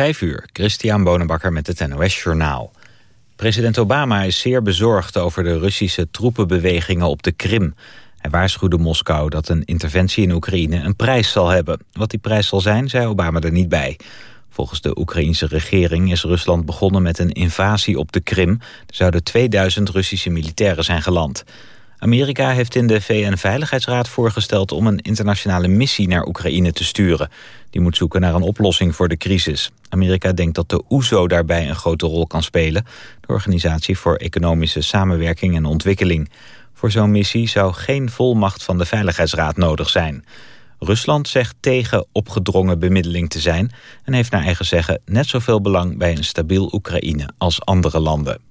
Vijf uur, Christian Bonenbakker met het NOS Journaal. President Obama is zeer bezorgd over de Russische troepenbewegingen op de Krim. Hij waarschuwde Moskou dat een interventie in Oekraïne een prijs zal hebben. Wat die prijs zal zijn, zei Obama er niet bij. Volgens de Oekraïense regering is Rusland begonnen met een invasie op de Krim. Er zouden 2000 Russische militairen zijn geland. Amerika heeft in de VN-veiligheidsraad voorgesteld om een internationale missie naar Oekraïne te sturen. Die moet zoeken naar een oplossing voor de crisis. Amerika denkt dat de OESO daarbij een grote rol kan spelen, de Organisatie voor Economische Samenwerking en Ontwikkeling. Voor zo'n missie zou geen volmacht van de Veiligheidsraad nodig zijn. Rusland zegt tegen opgedrongen bemiddeling te zijn... en heeft naar eigen zeggen net zoveel belang bij een stabiel Oekraïne als andere landen.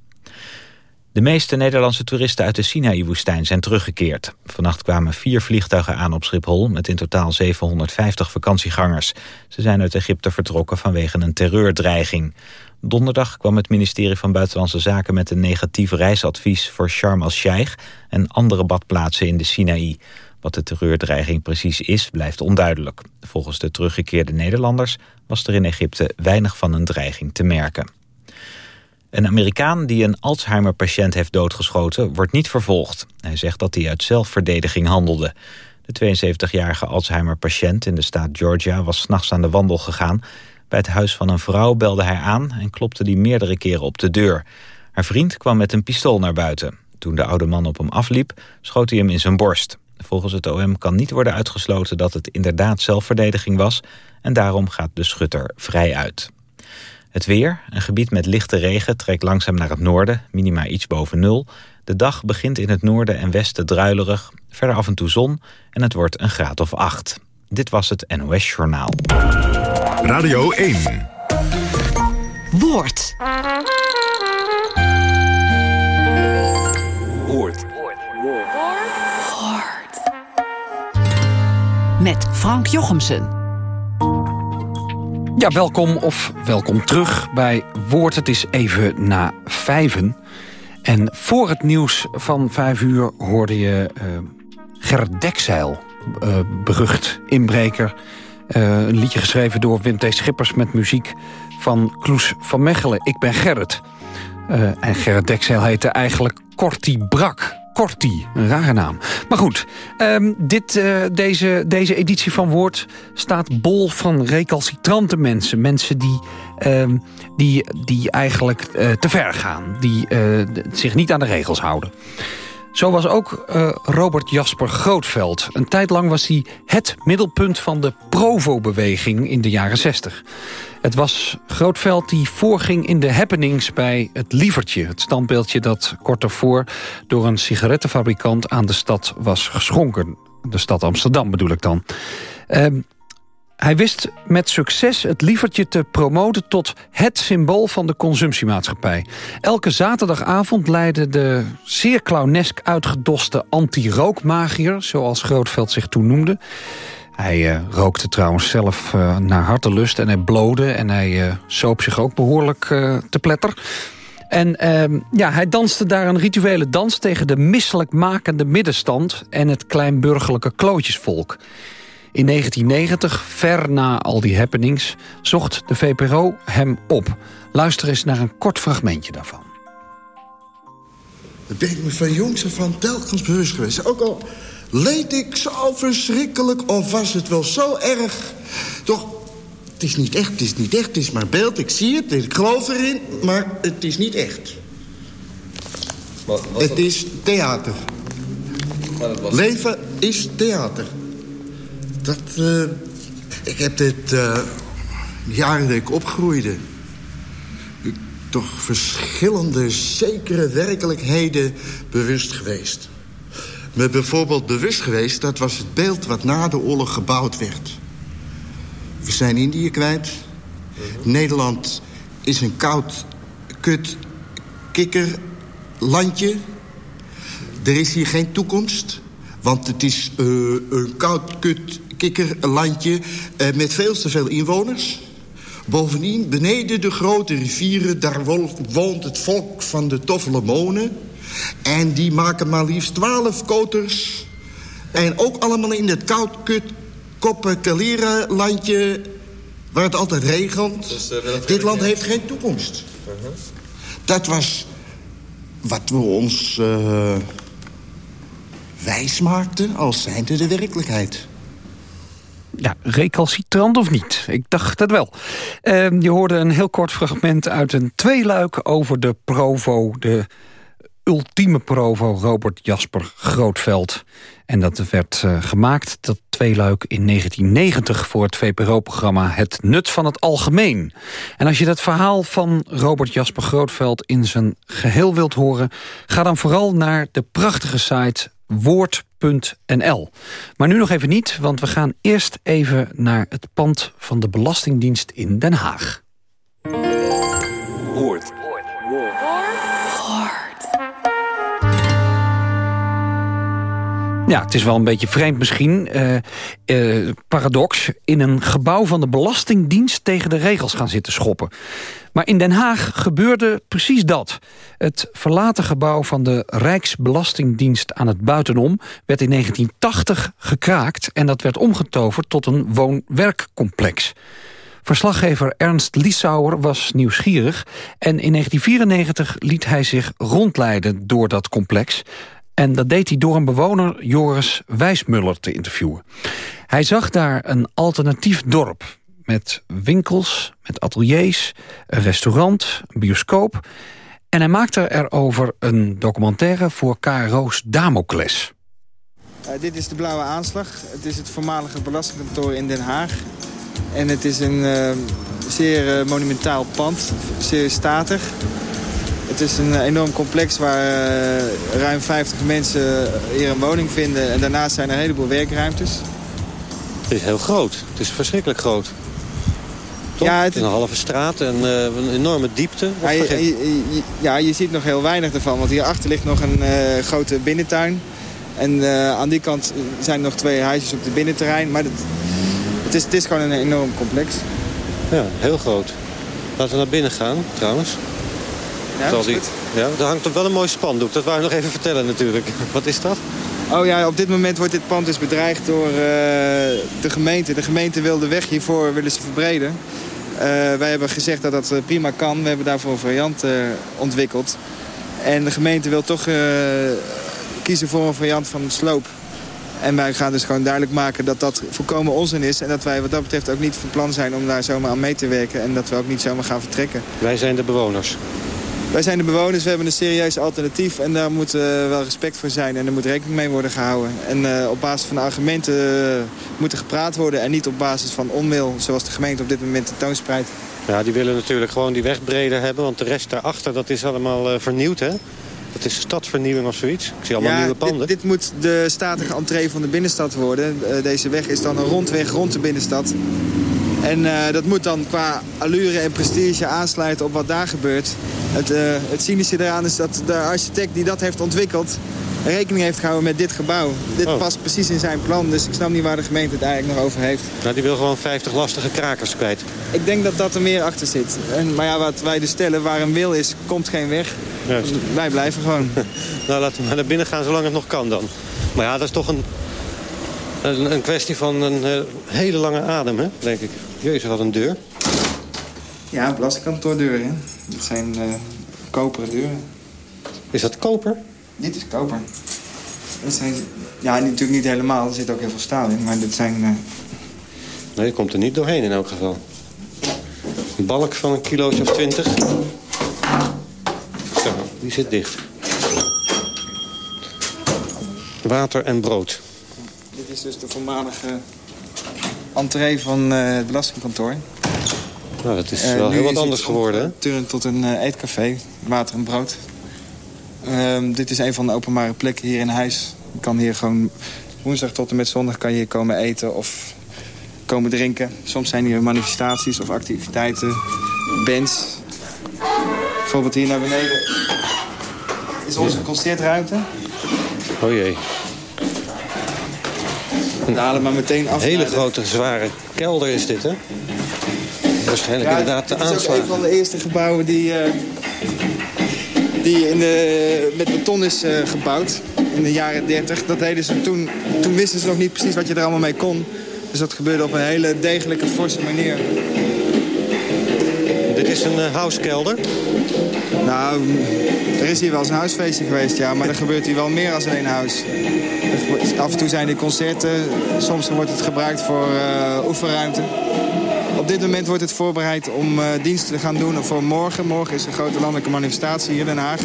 De meeste Nederlandse toeristen uit de Sinaï-woestijn zijn teruggekeerd. Vannacht kwamen vier vliegtuigen aan op Schiphol... met in totaal 750 vakantiegangers. Ze zijn uit Egypte vertrokken vanwege een terreurdreiging. Donderdag kwam het ministerie van Buitenlandse Zaken... met een negatief reisadvies voor Sharm el-Sheikh... en andere badplaatsen in de Sinaï. Wat de terreurdreiging precies is, blijft onduidelijk. Volgens de teruggekeerde Nederlanders was er in Egypte weinig van een dreiging te merken. Een Amerikaan die een Alzheimer-patiënt heeft doodgeschoten... wordt niet vervolgd. Hij zegt dat hij uit zelfverdediging handelde. De 72-jarige Alzheimer-patiënt in de staat Georgia... was s'nachts aan de wandel gegaan. Bij het huis van een vrouw belde hij aan... en klopte die meerdere keren op de deur. Haar vriend kwam met een pistool naar buiten. Toen de oude man op hem afliep, schoot hij hem in zijn borst. Volgens het OM kan niet worden uitgesloten dat het inderdaad zelfverdediging was... en daarom gaat de schutter vrij uit. Het weer, een gebied met lichte regen, trekt langzaam naar het noorden, minima iets boven nul. De dag begint in het noorden en westen druilerig, verder af en toe zon en het wordt een graad of acht. Dit was het NOS Journaal. Radio 1. Woord. Woord. Woord. Met Frank Jochemsen. Ja, welkom of welkom terug bij Woord. Het is even na vijven. En voor het nieuws van vijf uur hoorde je uh, Gerrit Dekzeil, uh, berucht inbreker. Uh, een liedje geschreven door Wim T. Schippers met muziek van Kloes van Mechelen. Ik ben Gerrit. en Gerrit Dekzeil heette eigenlijk Korti Brak. Corti, een rare naam. Maar goed, um, dit, uh, deze, deze editie van Woord staat bol van recalcitrante mensen. Mensen die, um, die, die eigenlijk uh, te ver gaan. Die uh, zich niet aan de regels houden. Zo was ook uh, Robert Jasper Grootveld. Een tijd lang was hij het middelpunt van de Provo-beweging in de jaren 60. Het was Grootveld die voorging in de happenings bij het Lievertje. Het standbeeldje dat kort daarvoor door een sigarettenfabrikant aan de stad was geschonken. De stad Amsterdam bedoel ik dan. Uh, hij wist met succes het lievertje te promoten tot het symbool van de consumptiemaatschappij. Elke zaterdagavond leidde de zeer clownesk uitgedoste anti-rookmagier... zoals Grootveld zich toen noemde... Hij uh, rookte trouwens zelf uh, naar hartelust en hij blode... en hij uh, soop zich ook behoorlijk te pletter. En ehm, ja, hij danste daar een rituele dans... tegen de misselijkmakende middenstand... en het kleinburgerlijke klootjesvolk. In 1990, ver na al die happenings, zocht de VPRO hem op. Luister eens naar een kort fragmentje daarvan. Dat ben ik me van jongs af aan telkens bewust geweest. Ook al leed ik zo verschrikkelijk of was het wel zo erg. Toch, het is niet echt, het is niet echt, het is maar beeld. Ik zie het, ik geloof erin, maar het is niet echt. Wat, wat het is theater. Was... Leven is theater. Dat, uh, ik heb dit uh, jaren dat ik opgroeide... toch verschillende zekere werkelijkheden bewust geweest. Me bijvoorbeeld bewust geweest... dat was het beeld wat na de oorlog gebouwd werd. We zijn Indië kwijt. Nederland is een koud, kut, kikker landje. Er is hier geen toekomst. Want het is uh, een koud, kut, kikkerlandje uh, met veel te veel inwoners. Bovendien, beneden de grote rivieren, daar woont het volk van de Toffelemonen. En die maken maar liefst twaalf koters. En ook allemaal in het koud, kut, koppen, landje waar het altijd regent. Dus, uh, Dit land heeft geen toekomst. Uh-huh. Dat was wat we ons uh, wijs maakten als zijnde de werkelijkheid. Ja, recalcitrant of niet? Ik dacht het wel. Uh, je hoorde een heel kort fragment uit een tweeluik over de Provo... de ultieme Provo Robert Jasper Grootveld. En dat werd uh, gemaakt, dat tweeluik, in 1990... voor het VPRO-programma Het Nut van het Algemeen. En als je dat verhaal van Robert Jasper Grootveld... in zijn geheel wilt horen... ga dan vooral naar de prachtige site woord.nl. Maar nu nog even niet, want we gaan eerst even naar het pand... van de Belastingdienst in Den Haag. Woord. Ja, het is wel een beetje vreemd misschien. Uh, uh, paradox. In een gebouw van de Belastingdienst tegen de regels gaan zitten schoppen. Maar in Den Haag gebeurde precies dat. Het verlaten gebouw van de Rijksbelastingdienst aan het buitenom... werd in 1980 gekraakt en dat werd omgetoverd tot een woon-werkcomplex. Verslaggever Ernst Liesauer was nieuwsgierig... en in 1994 liet hij zich rondleiden door dat complex... En dat deed hij door een bewoner, Joris Wijsmuller, te interviewen. Hij zag daar een alternatief dorp met winkels, met ateliers, een restaurant, een bioscoop. En hij maakte erover een documentaire voor KRO's Damocles. Uh, dit is de Blauwe Aanslag. Het is het voormalige belastingkantoor in Den Haag. En het is een uh, zeer uh, monumentaal pand, zeer statig. Het is een enorm complex waar uh, ruim 50 mensen hier een woning vinden. En daarnaast zijn er een heleboel werkruimtes. Het is heel groot. Het is verschrikkelijk groot. Toch? Ja, het is een halve straat en uh, een enorme diepte. Ja je, je, je, ja, je ziet nog heel weinig ervan. Want hierachter ligt nog een uh, grote binnentuin. En uh, aan die kant zijn nog twee huisjes op het binnenterrein. Maar het, is, het is gewoon een enorm complex. Ja, heel groot. Laten we naar binnen gaan, trouwens. Ja, dat die, ja, er hangt toch wel een mooi spandoek. Dat wou ik nog even vertellen natuurlijk. Wat is dat? Oh ja, op dit moment wordt dit pand dus bedreigd door uh, de gemeente. De gemeente wil de weg hiervoor willen ze verbreden. Uh, wij hebben gezegd dat dat prima kan. We hebben daarvoor een variant uh, ontwikkeld. En de gemeente wil toch kiezen voor een variant van sloop. En wij gaan dus gewoon duidelijk maken dat dat volkomen onzin is. En dat wij wat dat betreft ook niet van plan zijn om daar zomaar aan mee te werken. En dat we ook niet zomaar gaan vertrekken. Wij zijn de bewoners. Wij zijn de bewoners, we hebben een serieus alternatief en daar moet uh, wel respect voor zijn en er moet rekening mee worden gehouden. En uh, op basis van argumenten uh, moet er gepraat worden en niet op basis van onwil, zoals de gemeente op dit moment tentoonspreidt. Ja, die willen natuurlijk gewoon die weg breder hebben, want de rest daarachter dat is allemaal vernieuwd, hè? Dat is stadsvernieuwing of zoiets. Ik zie allemaal ja, nieuwe panden. Dit, dit, moet de statige entree van de binnenstad worden. deze weg is dan een rondweg rond de binnenstad. En uh, dat moet dan qua allure en prestige aansluiten op wat daar gebeurt. Het, uh, het cynische eraan is dat de architect die dat heeft ontwikkeld... rekening heeft gehouden met dit gebouw. Dit oh. past precies in zijn plan, dus ik snap niet waar de gemeente het eigenlijk nog over heeft. Nou, die wil gewoon 50 lastige krakers kwijt. Ik denk dat dat er meer achter zit. En, maar ja, wat wij dus stellen, waar een wil is, komt geen weg. Juist. Wij blijven gewoon. nou, laten we maar naar binnen gaan zolang het nog kan dan. Maar ja, dat is toch een, een, een kwestie van een uh, hele lange adem, hè, denk ik. Jezus, wat een deur. Ja, belastingkantoordeuren. Dat zijn uh, koperen deuren. Is dat koper? Dit is koper. Dat zijn, ja, natuurlijk niet helemaal. Er zit ook heel veel staal in. Maar dit zijn... Uh... Nee, je komt er niet doorheen in elk geval. Een balk van een kilootje of twintig. Zo, die zit dicht. Water en brood. Dit is dus de voormalige entree van uh, het belastingkantoor. Nou, dat is uh, wel heel wat anders geworden, hè? Turn tot een uh, eetcafé, water en brood. Uh, dit is een van de openbare plekken hier in huis. Je kan hier gewoon woensdag tot en met zondag kan je hier komen eten of komen drinken. Soms zijn hier manifestaties of activiteiten, bands. Bijvoorbeeld hier naar beneden is onze concertruimte. Oh jee. Halen maar meteen af. Een hele grote, zware kelder is dit, hè? Waarschijnlijk ja, inderdaad de aanslagen. Het is ook een van de eerste gebouwen die, uh, die in de, met beton is uh, gebouwd. In de jaren 30. Dat deden ze toen, toen wisten ze nog niet precies wat je er allemaal mee kon. Dus dat gebeurde op een hele degelijke, forse manier. Is een uh, housekelder. Nou, er is hier wel eens een huisfeestje geweest, ja. Maar er gebeurt hier wel meer dan alleen huis. Af en toe zijn er concerten. Soms wordt het gebruikt voor uh, oefenruimte. Op dit moment wordt het voorbereid om uh, diensten te gaan doen voor morgen. Morgen is een grote landelijke manifestatie hier in Den Haag.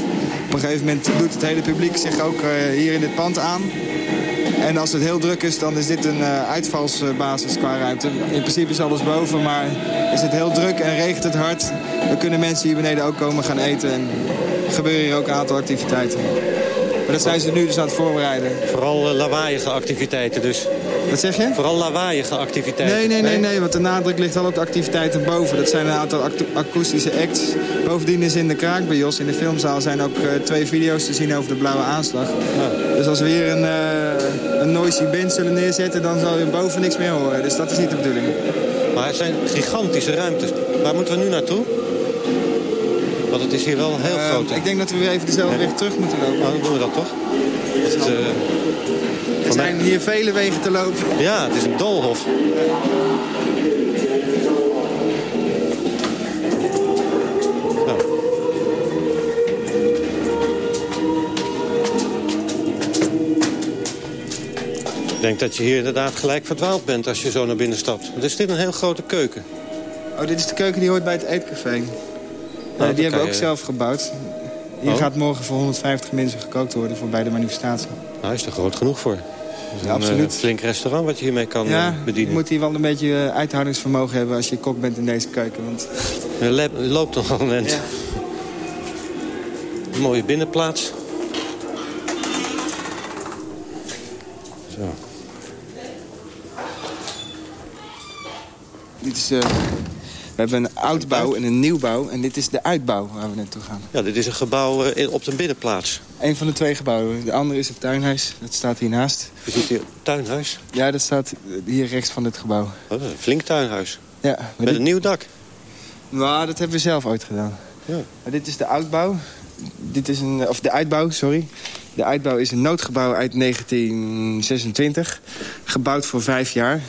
Op een gegeven moment doet het hele publiek zich ook hier in dit pand aan. En als het heel druk is, dan is dit een uh, uitvalsbasis qua ruimte. In principe is alles boven, maar is het heel druk en regent het hard... dan kunnen mensen hier beneden ook komen gaan eten. En gebeuren hier ook een aantal activiteiten. Maar dat zijn ze nu dus aan het voorbereiden. Vooral uh, lawaaiige activiteiten dus. Wat zeg je? Vooral lawaaiige activiteiten. Nee, nee, nee, nee, want de nadruk ligt al op de activiteiten boven. Dat zijn een aantal akoestische acts. Bovendien is in de kraak bij Jos, in de filmzaal, zijn ook uh, twee video's te zien over de blauwe aanslag. Ja. Dus als we hier een, uh, een noisy band zullen neerzetten, dan zal je boven niks meer horen. Dus dat is niet de bedoeling. Maar het zijn gigantische ruimtes. Waar moeten we nu naartoe? Want het is hier wel heel uh, groot. Ik denk dat we weer even dezelfde weg terug moeten lopen. Nou, dan doen we dat toch? Het, uh, er zijn hier vele wegen te lopen. Ja, het is een doolhof. Denk dat je hier inderdaad gelijk verdwaald bent als je zo naar binnen stapt. Er is dit een heel grote keuken. Oh, dit is de keuken die hoort bij het eetcafé. Nou, uh, die hebben we ook je... zelf gebouwd. Hier Oh. gaat morgen voor 150 mensen gekookt worden voor bij de manifestatie. Nou, is er groot genoeg voor. Ja, een absoluut. eh, flink restaurant wat je hiermee kan ja, eh, je bedienen. moet hier wel een beetje eh, uithoudingsvermogen hebben als je kok bent in deze keuken. Want... Je loopt nog een moment. Ja. Een mooie binnenplaats. Is, eh, we hebben een oudbouw en een nieuwbouw. En dit is de uitbouw waar we naartoe gaan. Ja, dit is een gebouw eh, op de binnenplaats. Een van de twee gebouwen. De andere is het tuinhuis. Dat staat hiernaast. Je ziet hier tuinhuis. Ja, dat staat hier rechts van dit gebouw. Oh, een flink tuinhuis. Ja, Met dit, een nieuw dak. nou, dat hebben we zelf ooit gedaan. Ja. Maar dit is de uitbouw. Dit is een, of de uitbouw, sorry. De uitbouw is een noodgebouw uit 1926. Gebouwd voor vijf jaar.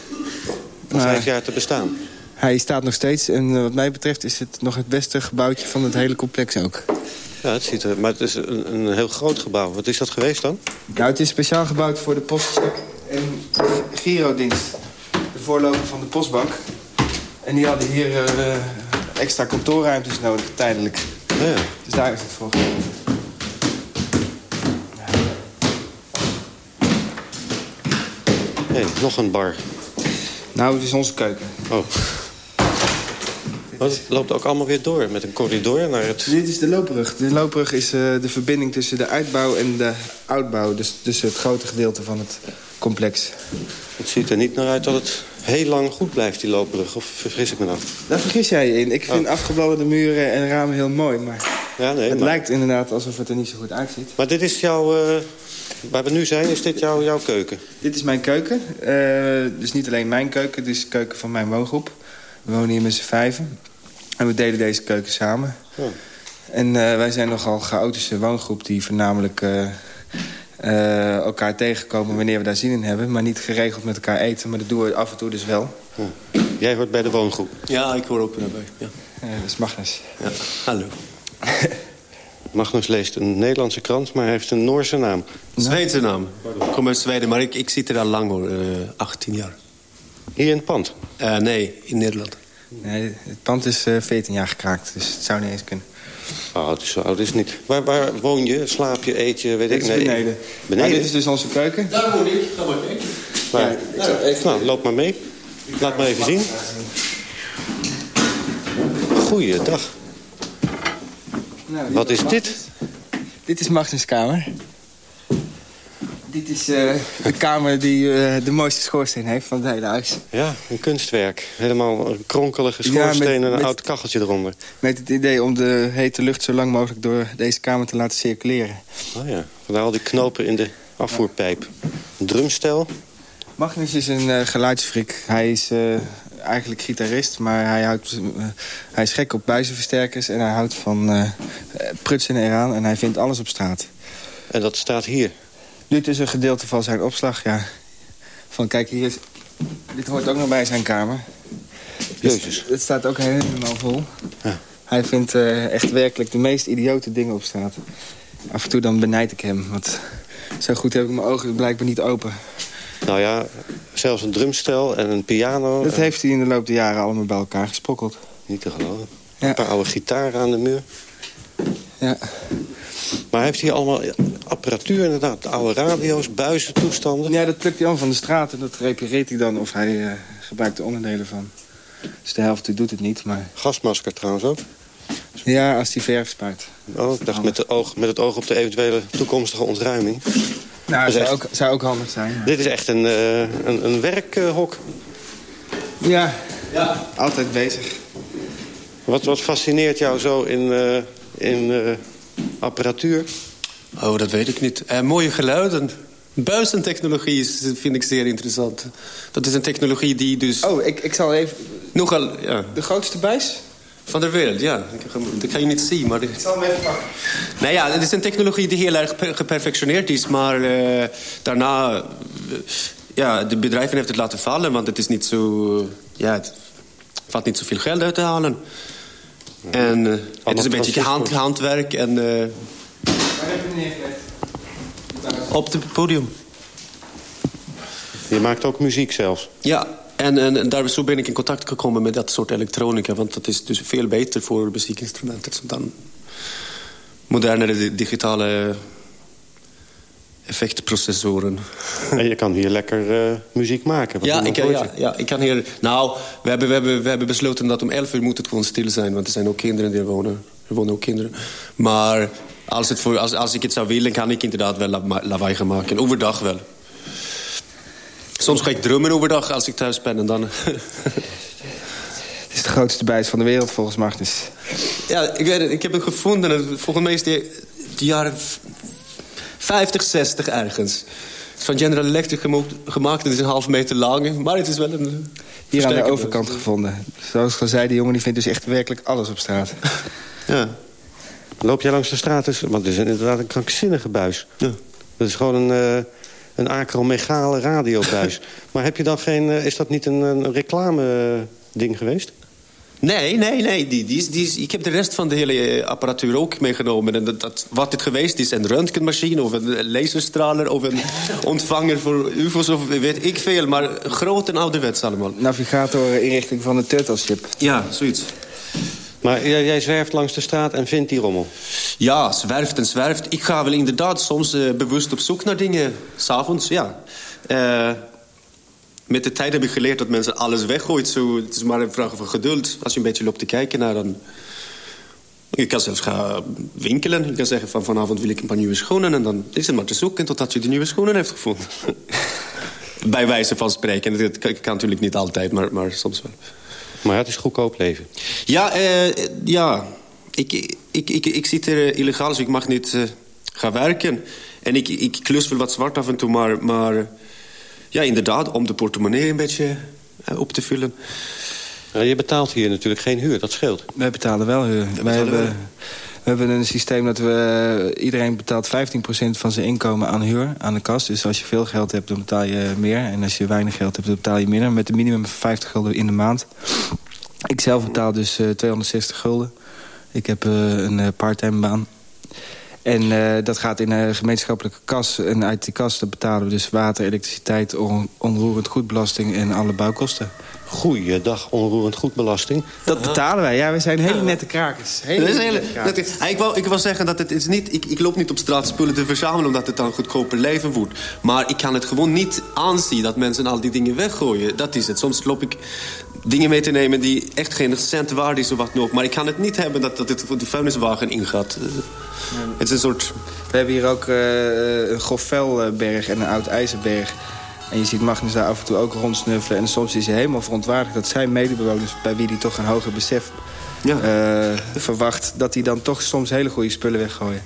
Om vijf jaar te bestaan. Hij staat nog steeds. En eh, wat mij betreft is het nog het beste gebouwtje van het hele complex ook. Ja, het ziet er, maar het is een, een heel groot gebouw. Wat is dat geweest dan? Nou, het is speciaal gebouwd voor de postcheck en Girodienst. De voorloper van de postbank. En die hadden hier eh, extra kantoorruimtes nodig, tijdelijk. Ja, ja. Dus daar is het voor. Hey, nog een bar. Nou, het is onze keuken. Oh. Oh, het loopt ook allemaal weer door met een corridor naar het... Dit is de loopbrug. De loopbrug is eh, de verbinding tussen de uitbouw en de oudbouw. Dus tussen het grote gedeelte van het complex. Het ziet er niet naar uit dat het heel lang goed blijft, die loopbrug. Of vergis ik me dan? Daar vergis jij je in. Ik vind afgebladderde muren en ramen heel mooi. Maar Ja, nee. het maar, lijkt inderdaad alsof het er niet zo goed uitziet. maar dit is jouw... eh, waar we nu zijn, is dit jouw, jouw keuken? Dit is mijn keuken. Eh, dus niet alleen mijn keuken, dit is de keuken van mijn woongroep. We wonen hier met z'n vijven. En we delen deze keuken samen. Ja. En eh, wij zijn nogal chaotische woongroep die voornamelijk eh, eh, elkaar tegenkomen wanneer we daar zin in hebben. Maar niet geregeld met elkaar eten, maar dat doen we af en toe dus wel. Ja. Jij hoort bij de woongroep. Ja, ik hoor ook daarbij. Ja. Eh, dat is Magnus. Ja. Hallo. Magnus leest een Nederlandse krant, maar hij heeft een Noorse naam. Zweedse naam. Ik kom uit Zweden, maar ik, ik zit er al lang hoor. eh 18 jaar. Hier in het pand. Eh, nee, in Nederland. Nee, het pand is eh 14 jaar gekraakt, dus het zou niet eens kunnen. Oh, het is zo oud is het niet. Waar, waar woon je? Slaap je? Eet je? Weet Dit ik is nee. beneden. Maar Beneden? dit is dus onze keuken. Daar woon ik. Ga maar? Ja, ik zal even- Nou, loop maar mee. Laat maar even zien. Goeiedag. Nou, Wat is dit? Dit is Magnus' kamer. Dit is eh, de kamer die eh, de mooiste schoorsteen heeft van het hele huis. Ja, een kunstwerk. Helemaal een kronkelige Ja, schoorsteen met- en een met- oud kacheltje eronder. Met het idee om de hete lucht zo lang mogelijk door deze kamer te laten circuleren. Oh ja, vandaar al die knopen in de afvoerpijp. Een drumstel. Magnus is een eh geluidsfrik. Hij is eigenlijk gitarist, maar hij, houdt, hij is gek op buizenversterkers... en hij houdt van prutsen eraan en hij vindt alles op straat. En dat staat hier. Dit is een gedeelte van zijn opslag, ja. Van kijk, hier is... Dit hoort ook nog bij zijn kamer. Dus Jezus. Het staat ook helemaal vol. Ja. Hij vindt eh, echt werkelijk de meest idiote dingen op straat. Af en toe dan benijd ik hem, want zo goed heb ik mijn ogen blijkbaar niet open. Nou ja, zelfs een drumstel en een piano. Dat en- heeft hij in de loop der jaren allemaal bij elkaar gesprokkeld. Niet te geloven. Ja. Een paar oude gitaren aan de muur. Ja. Maar heeft hij allemaal apparatuur inderdaad? Oude radio's, buizen, toestanden? ja, dat plukt hij aan van de straat en dat repareert hij dan... of hij eh, gebruikt er onderdelen van. Dus de helft doet het niet, maar... Gasmasker trouwens ook. Ja, als hij verf spuit. Oh, ik dacht met, het oog, met het oog op de eventuele toekomstige ontruiming. Nou, zou echt- ook, zou ook handig zijn. Dit is echt een, eh, een, een werkhok. Ja, ja, altijd bezig. Wat, wat fascineert jou zo in, eh, in eh, apparatuur? Oh, dat weet ik niet. Eh, mooie geluiden. Buizentechnologie is, vind ik zeer interessant. Dat is een technologie die dus Oh, ik, ik zal even... nogal... Ja, De grootste buis? van de wereld, ja. Ik- Dat kan je niet zien, maar... Ik zal hem even pakken. Nou ja, het is een technologie die heel erg per- geperfectioneerd is. Maar eh, daarna... eh, ja, de bedrijven heeft het laten vallen. Want het is niet zo... ja, het valt niet zoveel geld uit te halen. En eh, het is een beetje hand, handwerk en... eh, Waar heb je neergelegd? op het podium. Je maakt ook muziek zelfs. Ja, en, en, en daar, zo ben ik in contact gekomen met dat soort elektronica. Want dat is dus veel beter voor muziekinstrumenten dan modernere di- digitale effectprocessoren. En je kan hier lekker eh, muziek maken. Ja ik, ja, ja, ik kan hier... Nou, we hebben, we, hebben, we hebben besloten dat om 11 uur moet het gewoon stil zijn. Want er zijn ook kinderen die er wonen. Er wonen ook kinderen. Maar als, het voor, als, als ik het zou willen, kan ik inderdaad wel la- lawaai gaan maken. Overdag wel. Soms ga ik drummen overdag als ik thuis ben. En dan... Het is de grootste buis van de wereld volgens Magnus. Ja, ik, weet het, ik heb hem gevonden. En volgens mij is die de jaren 50, 60 ergens. Het is van General Electric gemaakt. Het is een half meter lang. Maar het is wel een... eh, Hier aan de overkant gevonden. Zoals ik al zei, die jongen die vindt dus echt werkelijk alles op straat. Ja. Loop jij langs de straat? Dus, want het is inderdaad een krankzinnige buis. ja. Dat is gewoon een, eh een acromegale radiobuis. maar heb je dan geen... eh, is dat niet een, een reclame-ding geweest? Nee, nee, nee. Die, die is, die is, ik heb de rest van de hele eh, apparatuur ook meegenomen. En dat, dat, wat het geweest is, een röntgenmachine of een laserstraler... of een ontvanger voor ufo's of weet ik veel. Maar groot en ouderwets allemaal. Navigator inrichting van de Turtle Ship. Ja, zoiets. Maar jij, jij zwerft langs de straat en vindt die rommel. Ja, zwerft en zwerft. Ik ga wel inderdaad soms eh, bewust op zoek naar dingen. S'avonds, ja. Eh, met de tijd heb ik geleerd dat mensen alles weggooit. Zo, het is maar een vraag van geduld. Als je een beetje loopt te kijken naar dan... Je kan zelfs gaan winkelen. Je kan zeggen van vanavond wil ik een paar nieuwe schoenen. En dan is het maar te zoeken totdat je de nieuwe schoenen heeft gevonden. Bij wijze van spreken. Dat kan, kan natuurlijk niet altijd, maar, maar soms wel. Maar ja, het is goedkoop leven. Ja, eh, ja. Ik, ik, ik, ik zit er eh, illegaal, dus ik mag niet eh, gaan werken. En ik, ik klus wel wat zwart af en toe, maar, maar ja, inderdaad, om de portemonnee een beetje eh, op te vullen. Ja, je betaalt hier natuurlijk geen huur, dat scheelt. Wij betalen wel huur. Wij hebben, we hebben een systeem dat we... Iedereen betaalt 15% van zijn inkomen aan huur, aan de kast. Dus als je veel geld hebt, dan betaal je meer. En als je weinig geld hebt, dan betaal je minder. Met een minimum van 50 gulden in de maand. Ik zelf betaal dus eh, 260 gulden. Ik heb eh, een eh, parttime baan. En eh, dat gaat in een gemeenschappelijke kas. En uit die kas dat betalen we dus water, elektriciteit, on- onroerend goedbelasting en alle bouwkosten. Goeiedag, onroerend goedbelasting. Dat betalen wij. Ja, we zijn hele nette krakers. Hele Dat is nette hele- krakers. dat is- Ah, ik, wou, ik wil zeggen dat het is niet... Ik, ik loop niet op straat spullen te verzamelen... omdat het dan goedkoper leven wordt. Maar ik kan het gewoon niet aanzien dat mensen al die dingen weggooien. Dat is het. Soms loop ik dingen mee te nemen die echt geen cent waard is of wat ook. Maar ik kan het niet hebben dat, dat het voor de vuilniswagen ingaat. Eh, Het is een soort... We hebben hier ook eh, een grofvelberg en een oud ijzerberg. En je ziet Magnus daar af en toe ook rondsnuffelen. En soms is hij helemaal verontwaardigd dat zijn medebewoners... bij wie hij toch een hoger besef Ja. eh, verwacht... dat die dan toch soms hele goede spullen weggooien.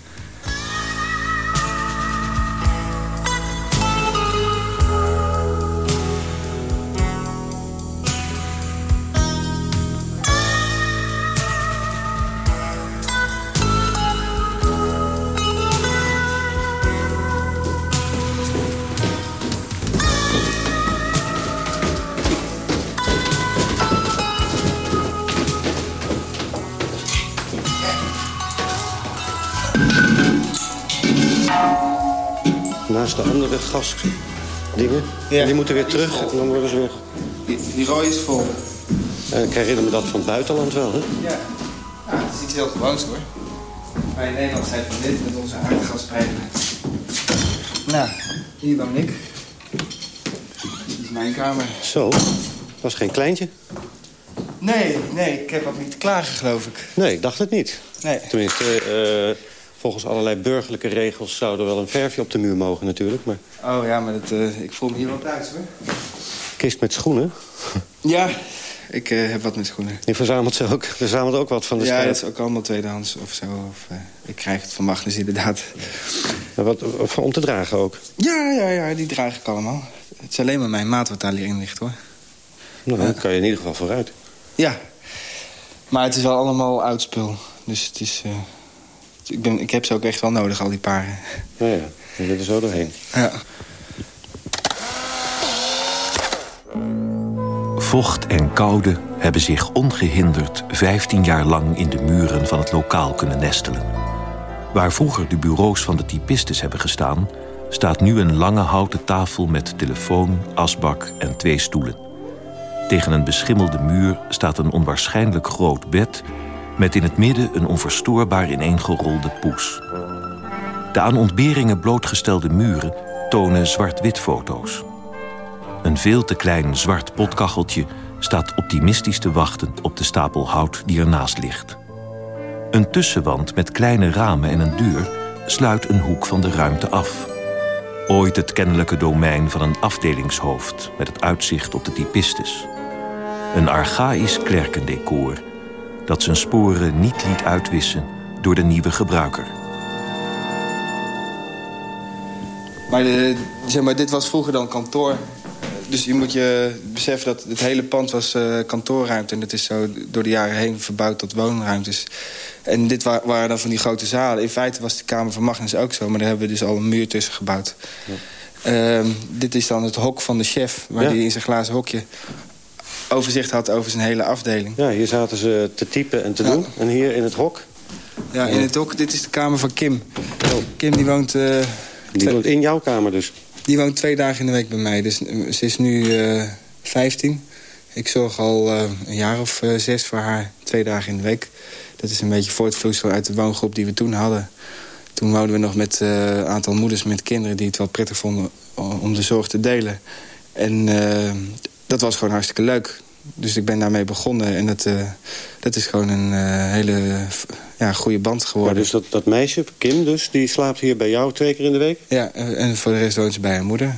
Gasdingen. Ja. En die moeten weer terug en dan worden ze weer... Die, die is vol. En ik herinner me dat van het buitenland wel, hè? Ja. ja, het is iets heel gewoons hoor. Wij in Nederland zijn van dit met onze aardgaspijpen. Nou, hier woon ik. Dit is mijn kamer. Zo, was geen kleintje. Nee, nee, ik heb ook niet klagen geloof ik. Nee, ik dacht het niet. Nee. Tenminste, eh, volgens allerlei burgerlijke regels zou er wel een verfje op de muur mogen natuurlijk. Maar Oh ja, maar dat, eh, ik voel me hier wel thuis hoor. kist met schoenen, Ja, ik eh, heb wat met schoenen. die verzamelt ze ook, verzamelt ook wat van de Ja, straat. dat is ook allemaal tweedehands of zo. Of, eh, ik krijg het van Magnus inderdaad. Maar Wat, om te dragen ook. Ja, ja, ja, die draag ik allemaal. Het is alleen maar mijn maat wat daar hierin ligt hoor. Nou, dan kan je in ieder geval vooruit. Ja. Maar het is wel allemaal oud spul. Dus het is... ik, ben, ik heb ze ook echt wel nodig, al die paren. Nou ja, we zitten er zo doorheen. Ja. Vocht en koude hebben zich ongehinderd 15 jaar lang in de muren van het lokaal kunnen nestelen. Waar vroeger de bureaus van de typistes hebben gestaan, staat nu een lange houten tafel met telefoon, asbak en twee stoelen. Tegen een beschimmelde muur staat een onwaarschijnlijk groot bed met in het midden een onverstoorbaar ineengerolde poes. De aan ontberingen blootgestelde muren tonen zwart-wit foto's. Een veel te klein zwart potkacheltje staat optimistisch te wachten op de stapel hout die ernaast ligt. Een tussenwand met kleine ramen en een deur sluit een hoek van de ruimte af. Ooit het kennelijke domein van een afdelingshoofd met het uitzicht op de typistes. Een archaïsch klerkendecor dat zijn sporen niet liet uitwissen door de nieuwe gebruiker. Maar, de, zeg maar dit was vroeger dan kantoor. Dus je moet je beseffen dat het hele pand was eh, kantoorruimte. En dat is zo door de jaren heen verbouwd tot woonruimtes. En dit wa- waren dan van die grote zalen. In feite was de kamer van Magnus ook zo. Maar daar hebben we dus al een muur tussen gebouwd. Ehm, dit is dan het hok van de chef. Waar Ja. hij in zijn glazen hokje overzicht had over zijn hele afdeling. Ja, hier zaten ze te typen en te Ja. doen. En hier in het hok, Ja, in het hok, dit is de kamer van Kim. Kim die woont, eh, die woont in jouw kamer dus. die woont twee dagen in de week bij mij. Dus eh, ze is nu eh 15. Ik zorg al een jaar of zes voor haar, twee dagen in de week. Dat is een beetje voortvloeisel uit de woongroep die we toen hadden. Toen woonden we nog met een aantal moeders met kinderen... die het wel prettig vonden om de zorg te delen. En dat was gewoon hartstikke leuk. Dus ik ben daarmee begonnen. En dat, eh, dat is gewoon een eh, hele ja, goede band Maar geworden. dus dat, dat meisje, Kim dus, die slaapt hier bij jou twee keer in de week? Ja, eh, en voor de rest woont ze bij haar moeder.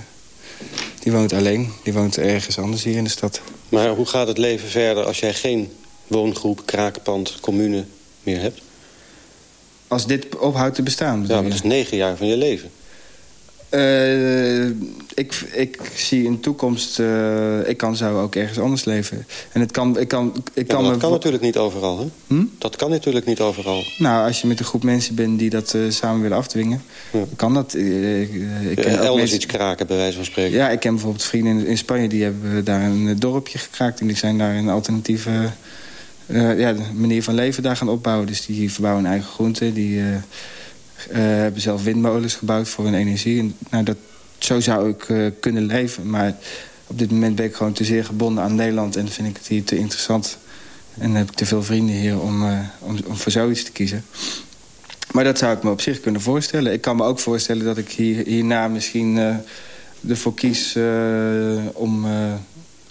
Die woont alleen. Die woont ergens anders hier in de stad. Maar hoe gaat het leven verder als jij geen woongroep, kraakpand, commune meer hebt? Als dit ophoudt te bestaan. Ja, maar dat is negen jaar van je leven. Eh, ik, ik zie een toekomst... eh, ik kan zo ook ergens anders leven. En het kan, ik kan, ik Ja, kan me dat kan natuurlijk niet overal, hè? Hm? Dat kan natuurlijk niet overal. Nou, als je met een groep mensen bent die dat eh, samen willen afdwingen... Ja. kan dat. Ik, ken elders mensen- iets kraken, bij wijze van spreken. Ja, ik ken bijvoorbeeld vrienden in, in Spanje... die hebben daar een dorpje gekraakt... en die zijn daar een alternatieve ja, manier van leven daar gaan opbouwen. Dus die verbouwen hun eigen groenten. Die hebben zelf windmolens gebouwd voor hun energie. En, nou, dat, zo zou ik eh, kunnen leven. Maar op dit moment ben ik gewoon te zeer gebonden aan Nederland... en vind ik het hier te interessant. En heb ik te veel vrienden hier om, eh, om, om voor zoiets te kiezen. Maar dat zou ik me op zich kunnen voorstellen. Ik kan me ook voorstellen dat ik hier, hierna misschien eh, ervoor kies eh, om, eh,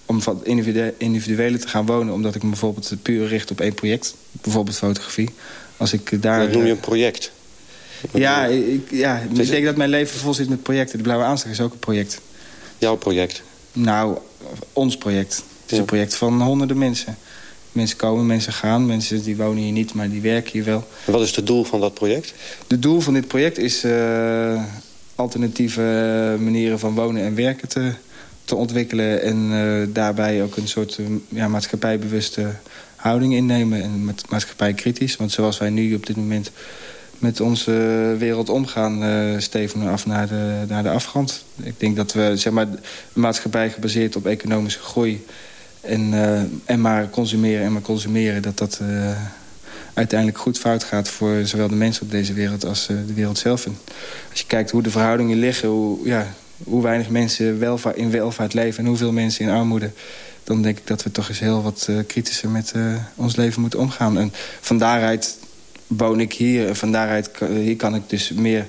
om van individue- individuele te gaan wonen. Omdat ik me bijvoorbeeld puur richt op één project. Bijvoorbeeld fotografie. Als ik daar... Dat noem je eh, een project. Ja, ik, ja, ik denk dat mijn leven vol zit met projecten. De Blauwe Aanslag is ook een project. Jouw project. Nou, ons project. Het is een project van honderden mensen. Mensen komen, mensen gaan. Mensen die wonen hier niet, maar die werken hier wel. En wat is het doel van dat project? De doel van dit project is eh, alternatieve manieren van wonen en werken te, te ontwikkelen. En eh, daarbij ook een soort eh, ja, maatschappijbewuste houding innemen. En met maatschappijkritisch. Want zoals wij nu op dit moment met onze wereld omgaan... eh steven af naar de, naar de afgrond. Ik denk dat we zeg maar, een maatschappij gebaseerd op economische groei... en, eh, en maar consumeren en maar consumeren... dat dat eh, uiteindelijk goed fout gaat... voor zowel de mensen op deze wereld als uh, de wereld zelf. En als je kijkt hoe de verhoudingen liggen... hoe, ja, hoe weinig mensen welvaart, in welvaart leven... en hoeveel mensen in armoede... dan denk ik dat we toch eens heel wat uh, kritischer met uh, ons leven moeten omgaan. En van daaruit woon ik hier. En van daaruit hier kan ik dus meer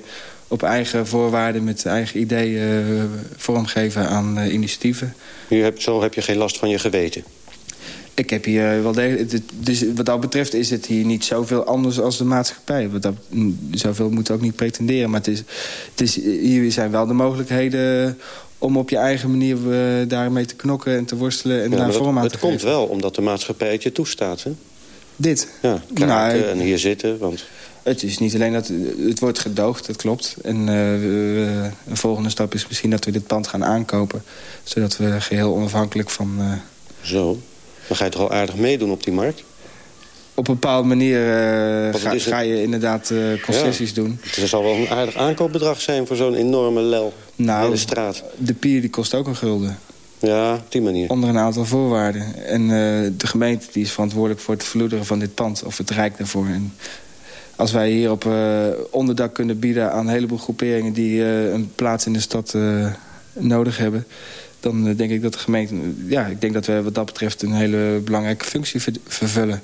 op eigen voorwaarden... met eigen ideeën uh, vormgeven aan initiatieven. Hier heb, zo heb je geen last van je geweten? Ik heb hier wel degelijk... Dus wat dat betreft is het hier niet zoveel anders als de maatschappij. Wat dat, zoveel moet ook niet pretenderen. Maar het is, het is, hier zijn wel de mogelijkheden om op je eigen manier daarmee te knokken en te worstelen en ja, daar vorm aan te Het komt wel omdat de maatschappij het je toestaat, hè? Dit? Ja, kraken nou, en hier zitten, want... Het is niet alleen dat het wordt gedoogd, dat klopt. En uh, een volgende stap is misschien dat we dit pand gaan aankopen. Zodat we geheel onafhankelijk van... Uh... Zo, dan ga je toch al aardig meedoen op die markt? Op een bepaalde manier uh, ga, ga, je inderdaad concessies ja. doen. Het zal wel een aardig aankoopbedrag zijn voor zo'n enorme lel nou, in de straat. De pier die kost ook een gulden. Ja, op die manier. Onder een aantal voorwaarden. En uh, de gemeente die is verantwoordelijk voor het verloederen van dit pand. Of het rijk daarvoor. En als wij hier op onderdak kunnen bieden aan een heleboel groeperingen... die een plaats in de stad nodig hebben dan denk ik dat de gemeente... Ja, ik denk dat we wat dat betreft een hele belangrijke functie vervullen.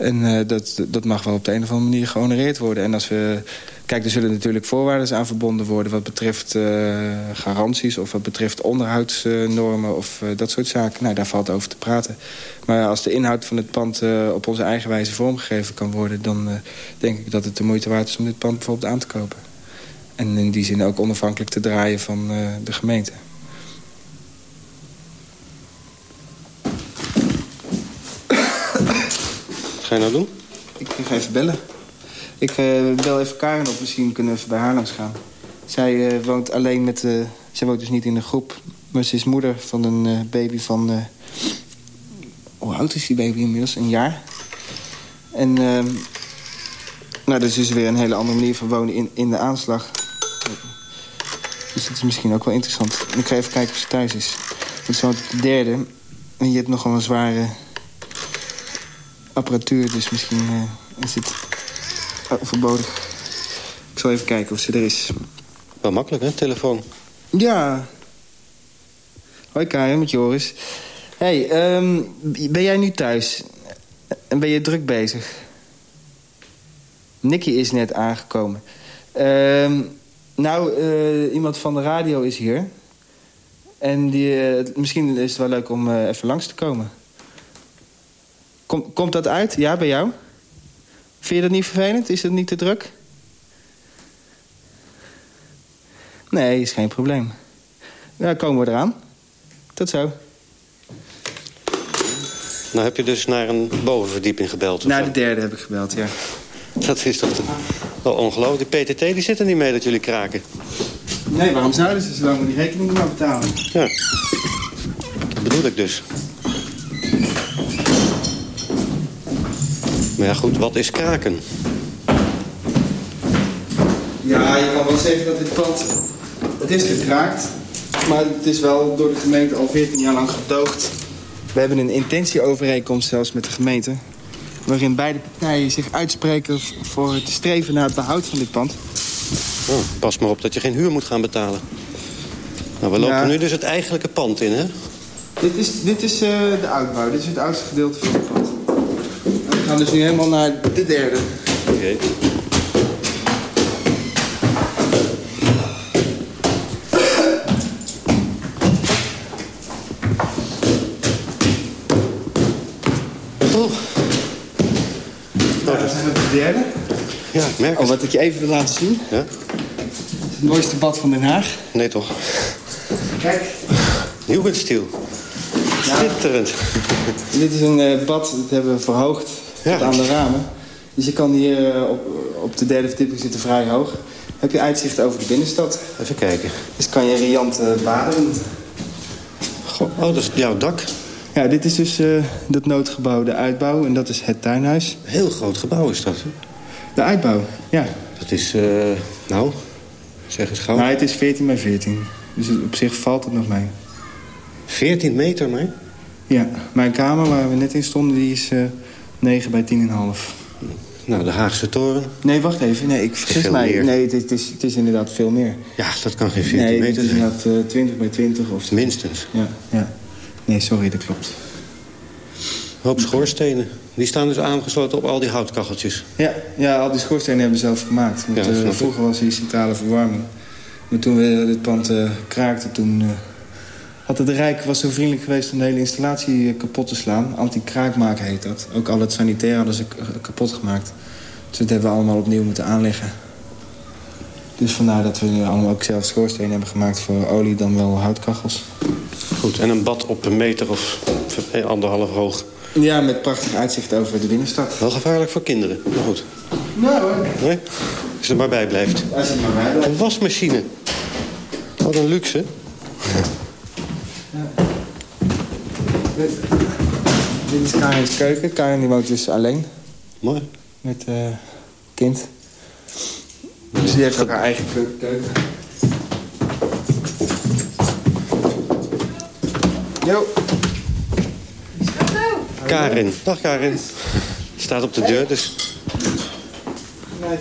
En uh, dat, dat mag wel op de een of andere manier gehonoreerd worden. En als we... Kijk, er zullen natuurlijk voorwaarden aan verbonden worden... wat betreft uh, garanties of wat betreft onderhoudsnormen... of uh, dat soort zaken. Nou, daar valt over te praten. Maar als de inhoud van het pand op onze eigen wijze vormgegeven kan worden... dan denk ik dat het de moeite waard is om dit pand bijvoorbeeld aan te kopen. En in die zin ook onafhankelijk te draaien van de gemeente. Ga je nou doen? Ik ga even bellen. Ik uh, bel even Karen op. Misschien kunnen we even bij haar langs gaan. Zij uh, woont alleen met... Uh, zij woont dus niet in de groep. Maar ze is moeder van een baby van... hoe oud is die baby inmiddels? Een jaar. En... ehm nou, dus is weer een hele andere manier van wonen in, in de aanslag. Dus dat is misschien ook wel interessant. Ik ga even kijken of ze thuis is. Het is zo de derde. En je hebt nogal een zware apparatuur, dus misschien uh, is het overbodig. Ik zal even kijken of ze er is. Wel makkelijk, hè, telefoon? Ja. Hoi Kaya, met Joris. hey, um, ben jij nu thuis? En ben je druk bezig? Nicky is net aangekomen. Um, nou, uh, iemand van de radio is hier. En die, uh, misschien is het wel leuk om uh, even langs te komen. Kom, komt dat uit? Ja, bij jou? Vind je dat niet vervelend? Is het niet te druk? Nee, is geen probleem. Nou, komen we eraan. Tot zo. Nou heb je dus naar een bovenverdieping gebeld? Naar de derde heb ik gebeld, ja. Dat is toch wel ongelooflijk. De PTT die zit er niet mee dat jullie kraken. Nee, waarom zouden ze zolang we die rekening maar betalen? Ja, dat bedoel ik dus. Maar ja, goed, wat is kraken? Ja, je kan wel zeggen dat dit pand... Het is gekraakt, maar het is wel door de gemeente al 14 jaar lang gedoogd. We hebben een intentieovereenkomst zelfs met de gemeente... waarin beide partijen zich uitspreken voor het streven naar het behoud van dit pand. Oh, pas maar op dat je geen huur moet gaan betalen. Nou, we lopen ja. nu dus het eigenlijke pand in, hè? Dit is, dit is uh, de uitbouw. Dit is het oudste gedeelte van het pand. We gaan dus nu helemaal naar de derde. Oké. Okay. Oh. Nou, dan zijn we op de derde. Ja, ik merk oh, Wat ik je even wil laten zien. Ja? Het mooiste bad van Den Haag. Nee, toch? Kijk. Jugendstil. Ja. Schitterend. Dit is een uh, bad, dat hebben we verhoogd ja. tot aan de ramen. Dus je kan hier uh, op, op de derde verdieping zitten vrij hoog. Heb je uitzicht over de binnenstad. Even kijken. Dus kan je riant uh, baden. Goh, oh, dat is jouw dak. Ja, dit is dus dat noodgebouw, de uitbouw. En dat is het tuinhuis. Heel groot gebouw is dat, hè? De uitbouw, ja. Dat is, nou, zeg eens gauw. Nou, het is 14 bij 14. Dus op zich valt het nog mee. 14 meter maar? Ja, mijn kamer waar we net in stonden, die is uh, 9 bij 10,5. Nou, de Haagse toren. Nee, wacht even. Nee, ik vergis mij. meer. Nee, het, is- het, is, inderdaad veel meer. Ja, dat kan geen 14 nee, het meter is inderdaad eh, 20 bij 20 of zo. Minstens. Ja, ja. Nee, sorry, dat klopt. Een hoop schoorstenen. Die staan dus aangesloten op al die houtkacheltjes. Ja, ja, al die schoorstenen hebben we zelf gemaakt. Want, Ja, eh, vroeger was hier centrale verwarming. Maar toen we dit pand eh, kraakten, toen eh, had het Rijk was zo vriendelijk geweest om de hele installatie eh, kapot te slaan. Anti-kraakmaken heet dat. Ook al het sanitair hadden ze k- kapot gemaakt. Dus dat hebben we allemaal opnieuw moeten aanleggen. Dus vandaar dat we nu allemaal ook zelf schoorstenen hebben gemaakt voor olie, dan wel houtkachels. Goed, en een bad op een meter of eh, anderhalf hoog. Ja, met prachtig uitzicht over de binnenstad. Wel gevaarlijk voor kinderen, maar goed. Nou hoor, Nee? Als er maar bij blijft. als het maar bij blijft. Een wasmachine. Wat een luxe. Dit, dit is Karin's keuken. Karin die woont dus alleen Mooi. met eh kind. Dus die heeft ook haar eigen keu- keuken. Jo. Karin. Dag Karin. Staat op de deur, dus...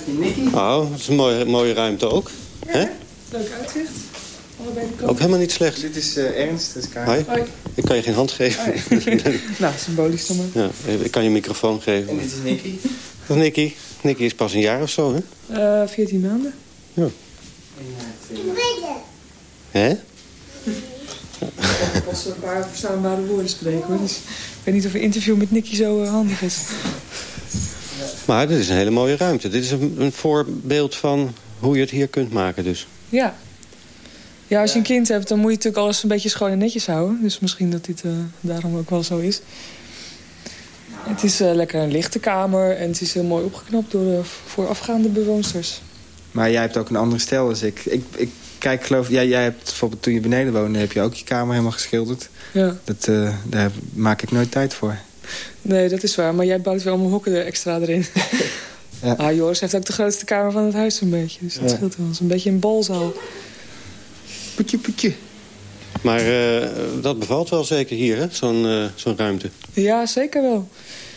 Nicky. Oh, dat is een mooie, mooie ruimte ook. Hè? Leuk uitzicht. Ook helemaal niet slecht. Dit is eh, Ernst, dat is Karin. Hoi. Ik kan je geen hand geven. Nou, symbolisch dan maar. ja, ik kan je een microfoon geven. En dit is Nicky. Dat is Nicky. Nicky is pas een jaar of zo, hè? Eh 14 maanden. Hè? Ik was een paar verstaanbare woorden spreken hoor. Dus ik weet niet of een interview met Nicky zo eh, handig is. Maar dit is een hele mooie ruimte. Dit is een, een voorbeeld van hoe je het hier kunt maken dus. Ja. Ja, als je een kind hebt, dan moet je natuurlijk alles een beetje schoon en netjes houden. Dus misschien dat dit eh, daarom ook wel zo is. Het is eh, lekker een lichte kamer en het is heel mooi opgeknapt door de voorafgaande bewoonsters. Maar jij hebt ook een andere stijl als ik. Ik, ik kijk, geloof jij, jij hebt bijvoorbeeld toen je beneden woonde, heb je ook je kamer helemaal geschilderd. Ja. Dat, eh, daar maak ik nooit tijd voor. Nee, dat is waar. Maar jij bouwt wel allemaal hokken er extra erin. Ja. Ah, Joris heeft ook de grootste kamer van het huis zo'n beetje. Dus dat Ja. scheelt wel. Het is een beetje een balzaal. Poetje, poetje. Maar eh, dat bevalt wel zeker hier, hè? Zo'n zo'n ruimte. Ja, zeker wel.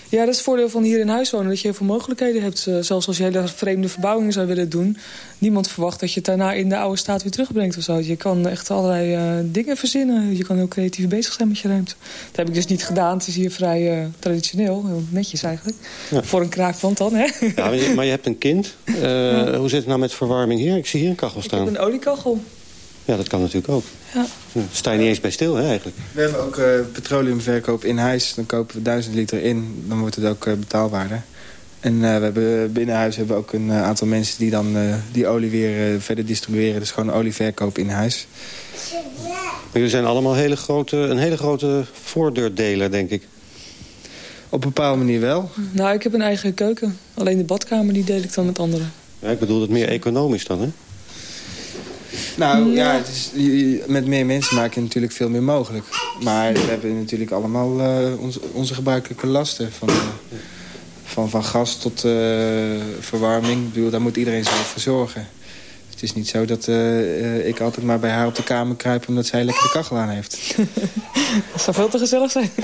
Ja, dat is het voordeel van hier in huis wonen. Dat je heel veel mogelijkheden hebt. Eh, Zelfs als je hele vreemde verbouwingen zou willen doen. Niemand verwacht dat je het daarna in de oude staat weer terugbrengt of zo. Je kan echt allerlei dingen verzinnen. Je kan heel creatief bezig zijn met je ruimte. Dat heb ik dus niet gedaan. Het is hier vrij traditioneel. Heel netjes eigenlijk. Ja. Voor een kraakpand dan, hè? Ja, maar, je, maar je hebt een kind. Hoe zit het nou met verwarming hier? Ik zie hier een kachel Ik heb staan. een oliekachel. Ja, dat kan natuurlijk ook. Ja. Sta je niet eens bij stil, hè, eigenlijk. We hebben ook eh, petroleumverkoop in huis. Dan kopen we 1000 liter in. Dan wordt het ook eh, betaalbaarder. En eh, we hebben binnen huis hebben we ook een aantal mensen die dan eh, die olie weer verder distribueren. Dus gewoon olieverkoop in huis. Maar jullie zijn allemaal hele grote, een hele grote voordeurdeler, denk ik. Op een bepaalde manier wel. Nou, ik heb een eigen keuken. Alleen de badkamer die deel ik dan met anderen. Ja, ik bedoel het meer economisch dan, hè? Nou ja, het is, met meer mensen maak je natuurlijk veel meer mogelijk. Maar we hebben natuurlijk allemaal eh, onze, onze gebruikelijke lasten. Van, eh, van, van gas tot eh, verwarming. Ik bedoel, daar moet iedereen zelf voor zorgen. Het is niet zo dat ik altijd maar bij haar op de kamer kruip... omdat zij lekker de kachel aan heeft. Dat zou veel te gezellig zijn.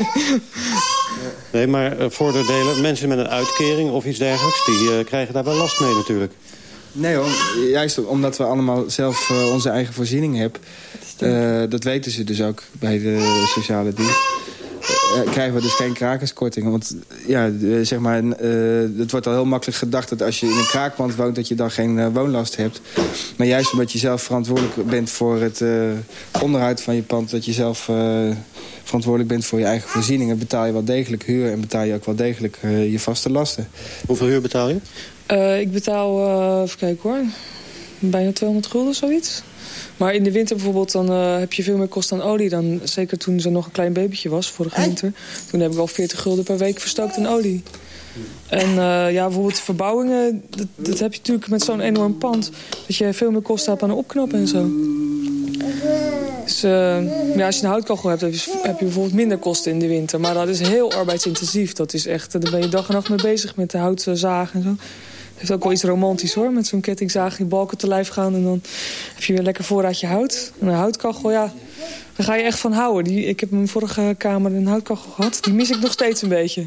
Nee, maar voordeurdeler, mensen met een uitkering of iets dergelijks... die eh, krijgen daar wel last mee natuurlijk. Nee hoor, juist omdat we allemaal zelf eh, onze eigen voorziening hebben. eh, dat weten ze dus ook bij de sociale dienst. Eh, krijgen we dus geen krakerskorting. Want ja, eh, zeg maar, eh, het wordt al heel makkelijk gedacht dat als je in een kraakpand woont... dat je dan geen woonlast hebt. Maar juist omdat je zelf verantwoordelijk bent voor het eh, onderhoud van je pand... dat je zelf eh, verantwoordelijk bent voor je eigen voorzieningen... betaal je wel degelijk huur en betaal je ook wel degelijk je vaste lasten. Hoeveel huur betaal je? Eh, ik betaal, eh, even kijken hoor, bijna 200 gulden zoiets. Maar in de winter bijvoorbeeld, dan eh, heb je veel meer kosten aan olie. Dan, zeker toen ze nog een klein babytje was, vorige winter. Toen heb ik al 40 gulden per week verstookt aan olie. En eh, ja, bijvoorbeeld verbouwingen, dat, dat heb je natuurlijk met zo'n enorm pand. Dat je veel meer kosten hebt aan opknappen en zo. Dus eh, ja, als je een houtkachel hebt, heb je, heb je bijvoorbeeld minder kosten in de winter. Maar dat is heel arbeidsintensief. Dat is echt, daar ben je dag en nacht mee bezig met de houtzaag en zo. Het heeft ook wel iets romantisch hoor, met zo'n kettingzaag die balken te lijf gaan... en dan heb je weer lekker voorraadje hout. En een houtkachel, ja, daar ga je echt van houden. Die, ik heb in mijn vorige kamer een houtkachel gehad. Die mis ik nog steeds een beetje.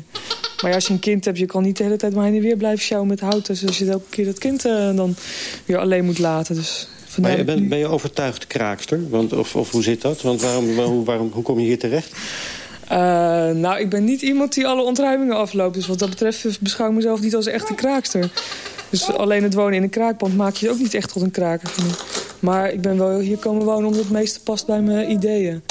Maar ja, als je een kind hebt, je kan niet de hele tijd maar heen en weer blijven sjouwen met hout. Dus als je elke keer dat kind uh, dan weer alleen moet laten. Dus maar je ben, ben, je overtuigd kraakster? Want, of, of hoe zit dat? Want waarom, waarom, waarom, hoe kom je hier terecht? Uh, nou, ik ben niet iemand die alle ontruimingen afloopt. Dus wat dat betreft beschouw ik mezelf niet als echte kraakster. Dus alleen het wonen in een kraakpand maak je ook niet echt tot een kraker. Maar ik ben wel hier komen wonen omdat het meeste past bij mijn ideeën.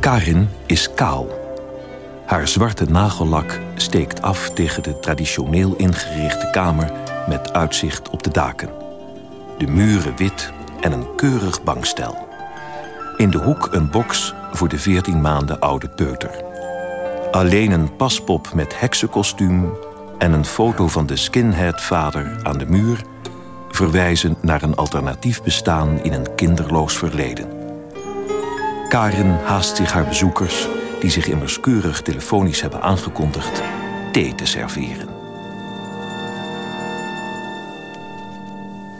Karin is kaal. Haar zwarte nagellak steekt af tegen de traditioneel ingerichte kamer met uitzicht op de daken. De muren wit en een keurig bankstel. In de hoek een box voor de 14 maanden oude peuter. Alleen een paspop met heksenkostuum en een foto van de skinhead-vader aan de muur verwijzen naar een alternatief bestaan in een kinderloos verleden. Karin haast zich haar bezoekers, die zich immers keurig telefonisch hebben aangekondigd, thee te serveren.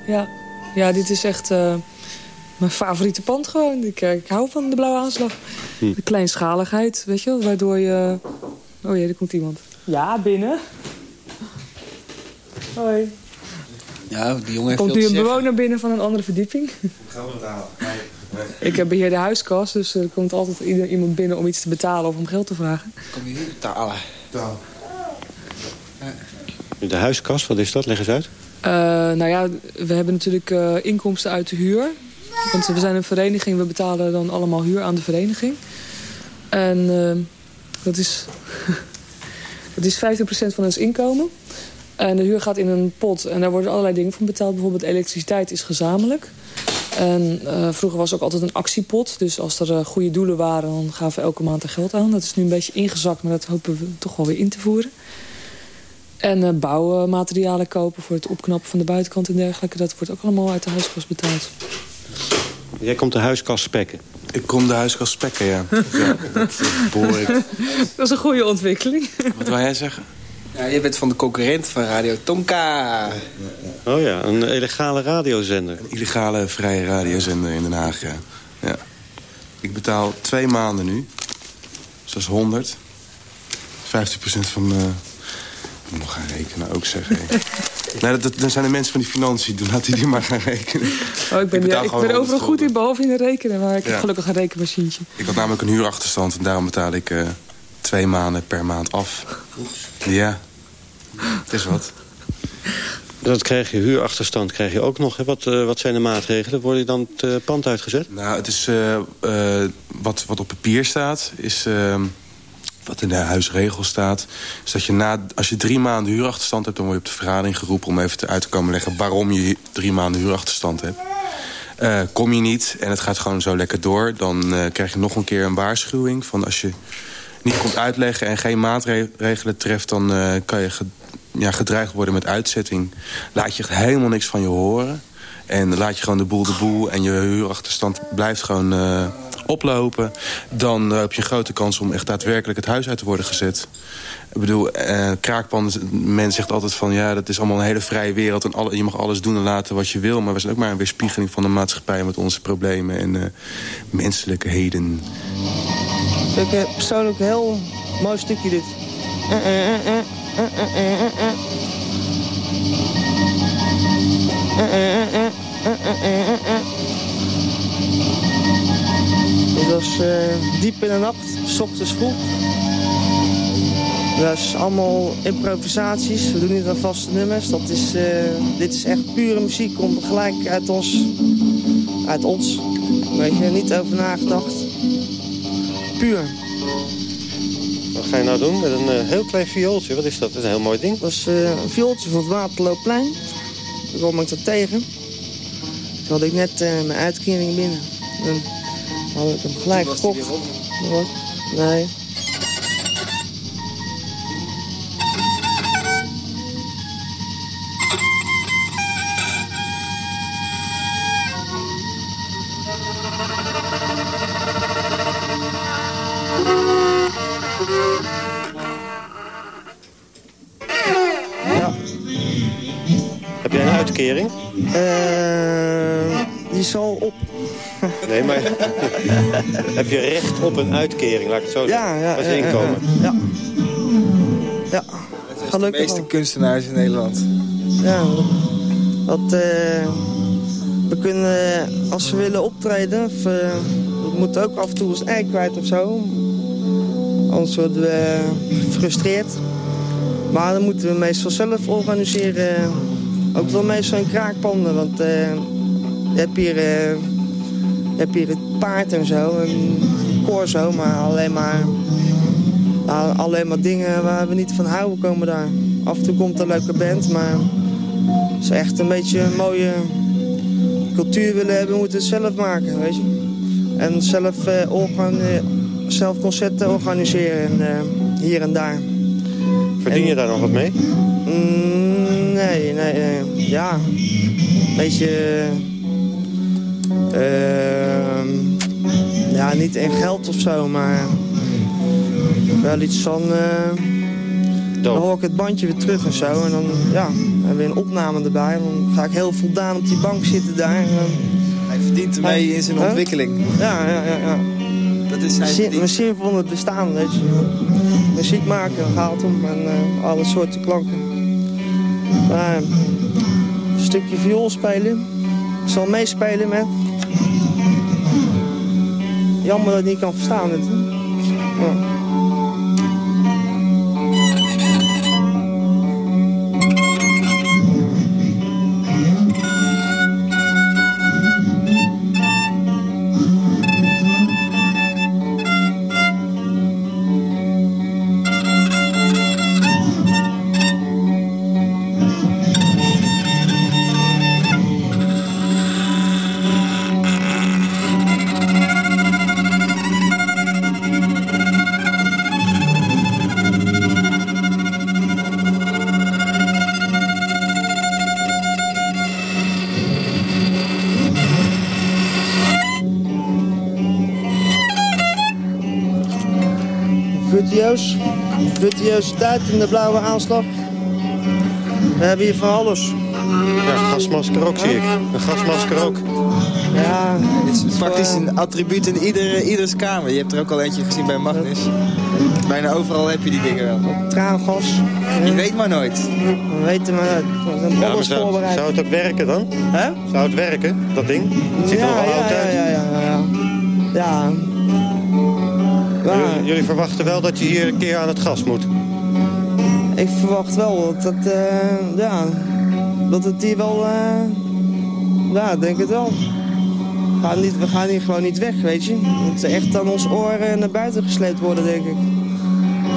Ja, ja dit is echt uh, mijn favoriete pand gewoon. Ik, eh, ik, hou van de blauwe aanslag. Hm. De kleinschaligheid, weet je wel, waardoor je... Oh ja, er komt iemand. Ja, binnen. Hoi. Ja, die jongen er komt nu een bewoner binnen van een andere verdieping. Gaan we het halen. Ik beheer de huiskas, dus er komt altijd iemand binnen om iets te betalen of om geld te vragen. Kom je hier betalen? Betaal. De huiskas, wat is dat? Leg eens uit. Uh, nou ja, we hebben natuurlijk uh, inkomsten uit de huur. Want we zijn een vereniging, we betalen dan allemaal huur aan de vereniging. En uh, dat is, dat is 50% van ons inkomen. En de huur gaat in een pot en daar worden allerlei dingen van betaald. Bijvoorbeeld elektriciteit is gezamenlijk. En uh, vroeger was ook altijd een actiepot. Dus als er uh, goede doelen waren, dan gaven we elke maand er geld aan. Dat is nu een beetje ingezakt, maar dat hopen we toch wel weer in te voeren. En uh, bouwmaterialen kopen voor het opknappen van de buitenkant en dergelijke. Dat wordt ook allemaal uit de huiskas betaald. Jij komt de huiskas spekken? Ik kom de huiskas spekken, ja. ja dat, ik. dat is een goede ontwikkeling. Wat wil jij zeggen? Ja, je bent van de concurrent van Radio Tonka. Oh ja, een illegale radiozender. Een illegale vrije radiozender in Den Haag, ja. ja. Ik betaal twee maanden nu. Dus dat is 100. 50% van... Uh... Ik moet gaan rekenen ook, zeggen. nee, dat, dan zijn de mensen van die financiën. Dan laat hij die maar gaan rekenen. Oh, ik ben, ik ja, ik ben overal goed in, behalve in het rekenen. Maar ik heb gelukkig een rekenmachientje. Ik had namelijk een huurachterstand. En daarom betaal ik... Uh, twee maanden per maand af. Ja, het is wat. Dat krijg je, huurachterstand krijg je ook nog. Wat, uh, wat zijn de maatregelen? Word je dan het uh, pand uitgezet? Nou, het is uh, wat, wat op papier staat, is ehm, wat in de huisregel staat... is dat je na, als je drie maanden huurachterstand hebt... dan word je op de vergadering geroepen om even uit te komen leggen... waarom je drie maanden huurachterstand hebt. kom je niet en het gaat gewoon zo lekker door... dan krijg je nog een keer een waarschuwing van als je niet komt uitleggen en geen maatregelen treft... dan uh, kan je ja, gedreigd worden met uitzetting. Laat je helemaal niks van je horen. En laat je gewoon de boel de boel en je huurachterstand blijft gewoon uh, oplopen... dan uh, heb je een grote kans om echt daadwerkelijk het huis uit te worden gezet. Ik bedoel, uh, kraakpanden, men zegt altijd van... ja, dat is allemaal een hele vrije wereld en alle, je mag alles doen en laten wat je wil... maar we zijn ook maar een weerspiegeling van de maatschappij... met onze problemen en menselijkheden. Vind ik persoonlijk een heel mooi stukje dit. Uh, diep in de nacht, s ochtends vroeg. Dat is allemaal improvisaties. We doen niet aan vaste nummers. Dat is, uh, dit is echt pure muziek. Komt gelijk uit ons. Uit ons. Weet je, niet over nagedacht puur. Wat ga je nou doen met een uh, heel klein viooltje? Wat is dat? Dat is een heel mooi ding. Dat is uh, een viooltje van het Waterloopplein. Daar kom ik er tegen. Toen had ik net mijn uitkering binnen halen een blank box nee. Ja. Heb jij een uitkering? Eh, die zal op. Nee maar heb je recht op een uitkering, laat ik het zo zeggen. Ja, ja. Als ja, inkomen. Ja. Ja. Dat de meeste kunstenaars in Nederland. Ja, dat, eh, we kunnen, als we willen optreden, of, eh, we moeten ook af en toe ons ei kwijt of zo. Anders worden we gefrustreerd. Maar dan moeten we meestal zelf organiseren. Ook wel meestal in kraakpanden, want eh, je hebt hier, eh, je hebt hier het paard en zo, en corso, maar alleen maar, alleen maar dingen waar we niet van houden komen daar. Af en toe komt een leuke band, maar als we echt een beetje een mooie cultuur willen hebben, moeten we het zelf maken, weet je. En zelf, eh, organ- eh, zelf concerten organiseren, en, eh, hier en daar. Verdien je daar nog wat mee? Mm, nee, nee, eh, ja. Een beetje... eh, ja, niet in geld of zo, maar... Wel iets van... eh, dan hoor ik het bandje weer terug en zo. En dan ja, hebben we een opname erbij. En dan ga ik heel voldaan op die bank zitten daar. En. Hij verdient ermee in zijn Huh? ontwikkeling. Ja, ja, ja. ja. Dat is zijn Zin, zin van het bestaan, weet je. Muziek maken, gaat om. En eh, alle soorten klanken. Maar, een stukje viool spelen. Ik zal meespelen met. Jammer dat ik niet kan verstaan. Ja. Virtuositeit in de blauwe aanslag. We hebben hier van alles. Ja, gasmasker ook zie ik. Een gasmasker ook. Ja, Het is praktisch een attribuut in iedere, ieders kamer. Je hebt er ook al eentje gezien bij Magnus. Bijna overal heb je die dingen wel. traangas. Je weet maar nooit. We weten maar nooit. Ja, maar zou, zou het ook werken dan? Hè? Zou het werken, dat ding? Het ziet er wel ja, oud ja, uit. ja, ja, ja. Ja. Ja. Jullie, jullie verwachten wel dat je hier een keer aan het gas moet. Ik verwacht wel dat het, eh, ja, dat het hier wel, eh, ja, denk het wel. We gaan, niet, we gaan hier gewoon niet weg, weet je. We moeten echt aan ons oren naar buiten gesleept worden, denk ik.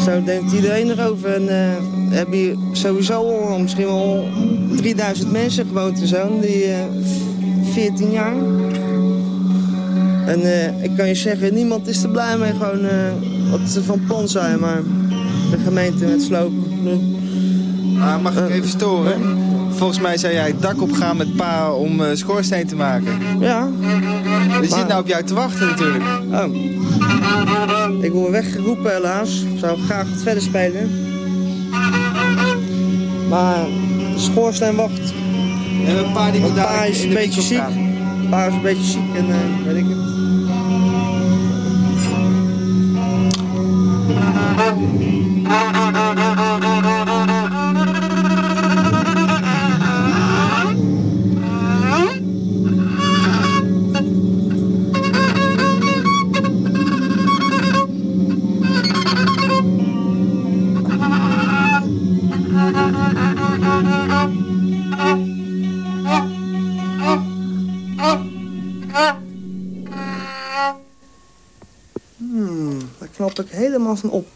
Zo denkt iedereen erover. En eh, we hebben hier sowieso misschien wel 3000 mensen gewoond zo, die eh, 14 jaar. En eh, ik kan je zeggen, niemand is er blij mee gewoon eh, wat ze van plan zijn, maar de gemeente met slopen. Maar mag ik even storen? Volgens mij zou jij het dak opgaan met pa om eh, schoorsteen te maken. Ja. Die zit nou op jou te wachten natuurlijk. Oh. Ik word weggeroepen helaas. Ik zou graag wat verder spelen. Maar de schoorsteen wacht. En een paar die moet pa daar is in een beetje ziek. Pa is een beetje ziek en eh, weet ik het. Helemaal van op.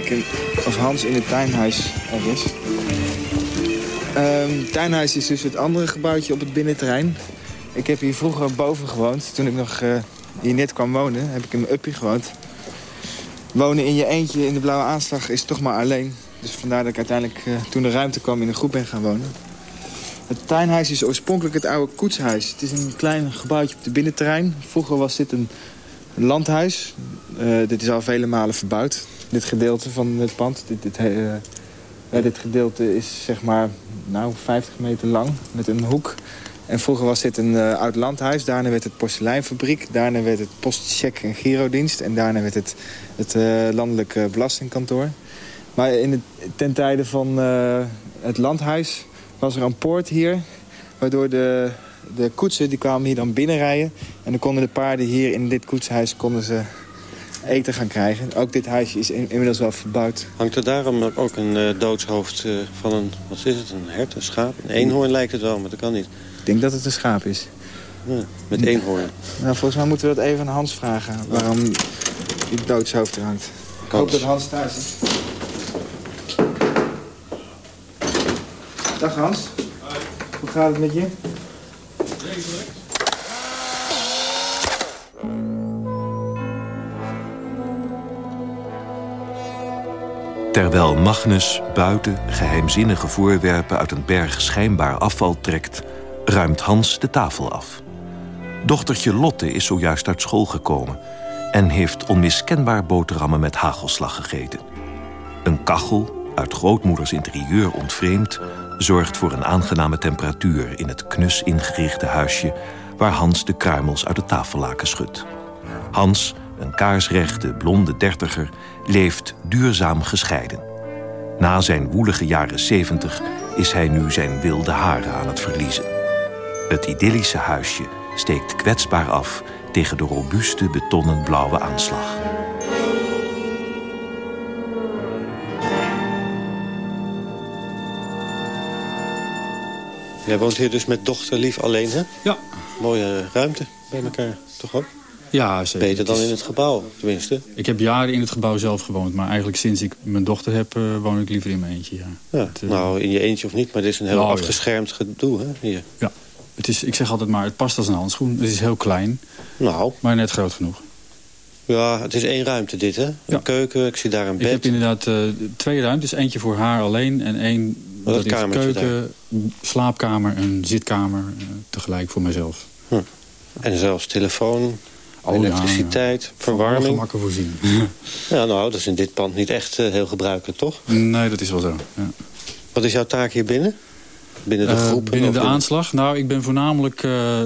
kijken of Hans in het tuinhuis er is. Ehm, het tuinhuis is dus het andere gebouwtje op het binnenterrein. Ik heb hier vroeger boven gewoond. Toen ik nog uh, hier net kwam wonen, heb ik in mijn uppie gewoond. Wonen in je eentje in de blauwe aanslag is toch maar alleen. Dus vandaar dat ik uiteindelijk, uh, toen de ruimte kwam, in een groep ben gaan wonen. Het tuinhuis is oorspronkelijk het oude koetshuis. Het is een klein gebouwtje op het binnenterrein. Vroeger was dit een landhuis. Uh, dit is al vele malen verbouwd. Dit gedeelte van het pand. Dit, dit, uh, dit gedeelte is zeg maar nou, 50 meter lang met een hoek. En vroeger was dit een uh, oud landhuis. Daarna werd het porseleinfabriek. Daarna werd het postcheck- en girodienst. En daarna werd het het uh, landelijke belastingkantoor. Maar in het, ten tijde van het landhuis was er een poort hier... waardoor de, de koetsen die kwamen hier dan binnenrijden. En dan konden de paarden hier in dit koetshuis konden ze eten gaan krijgen. Ook dit huisje is in, inmiddels wel verbouwd. Hangt er daarom ook een uh, doodshoofd uh, van een, wat is het, een hert, een schaap? Een eenhoorn lijkt het wel, maar dat kan niet. Ik denk dat het een schaap is. Ja, met eenhoorn. Nou, volgens mij moeten we dat even aan Hans vragen, waarom die doodshoofd er hangt. Ik hoop dat Hans thuis is. Dag Hans. Hoi. Hoe gaat het met je? Terwijl Magnus buiten geheimzinnige voorwerpen uit een berg schijnbaar afval trekt, ruimt Hans de tafel af. Dochtertje Lotte is zojuist uit school gekomen en heeft onmiskenbaar boterhammen met hagelslag gegeten. Een kachel, uit grootmoeders interieur ontvreemd, zorgt voor een aangename temperatuur in het knus ingerichte huisje waar Hans de kruimels uit de tafellaken schudt. Hans, een kaarsrechte, blonde dertiger, leeft duurzaam gescheiden. Na zijn woelige jaren zeventig is hij nu zijn wilde haren aan het verliezen. Het idyllische huisje steekt kwetsbaar af tegen de robuuste betonnen blauwe aanslag. Jij woont hier dus met dochter lief alleen, hè? Ja. Mooie ruimte bij elkaar, toch ook? Ja, zeker. Beter dan in het gebouw, tenminste. Ik heb jaren in het gebouw zelf gewoond. Maar eigenlijk sinds ik mijn dochter heb, uh, woon ik liever in mijn eentje. Ja. ja het, uh... nou, in je eentje of niet, maar dit is een heel nou, afgeschermd ja. gedoe, hè? Hier. Ja. Het is, ik zeg altijd maar, het past als een handschoen. Het is heel klein, nou. maar net groot genoeg. Ja, het is één ruimte dit, hè? Een ja. keuken, ik zie daar een bed. Ik heb inderdaad uh, twee ruimtes. Eentje voor haar alleen en één... Wat dat is keuken, daar? slaapkamer en zitkamer tegelijk voor mezelf. Hm. En zelfs telefoon, oh, elektriciteit, ja, ja. verwarming. voorzien. ja, nou, dat is in dit pand niet echt uh, heel gebruikelijk, toch? Nee, dat is wel zo. Ja. Wat is jouw taak hier binnen? Binnen de groep? Uh, binnen de aanslag? Nou, ik ben voornamelijk uh,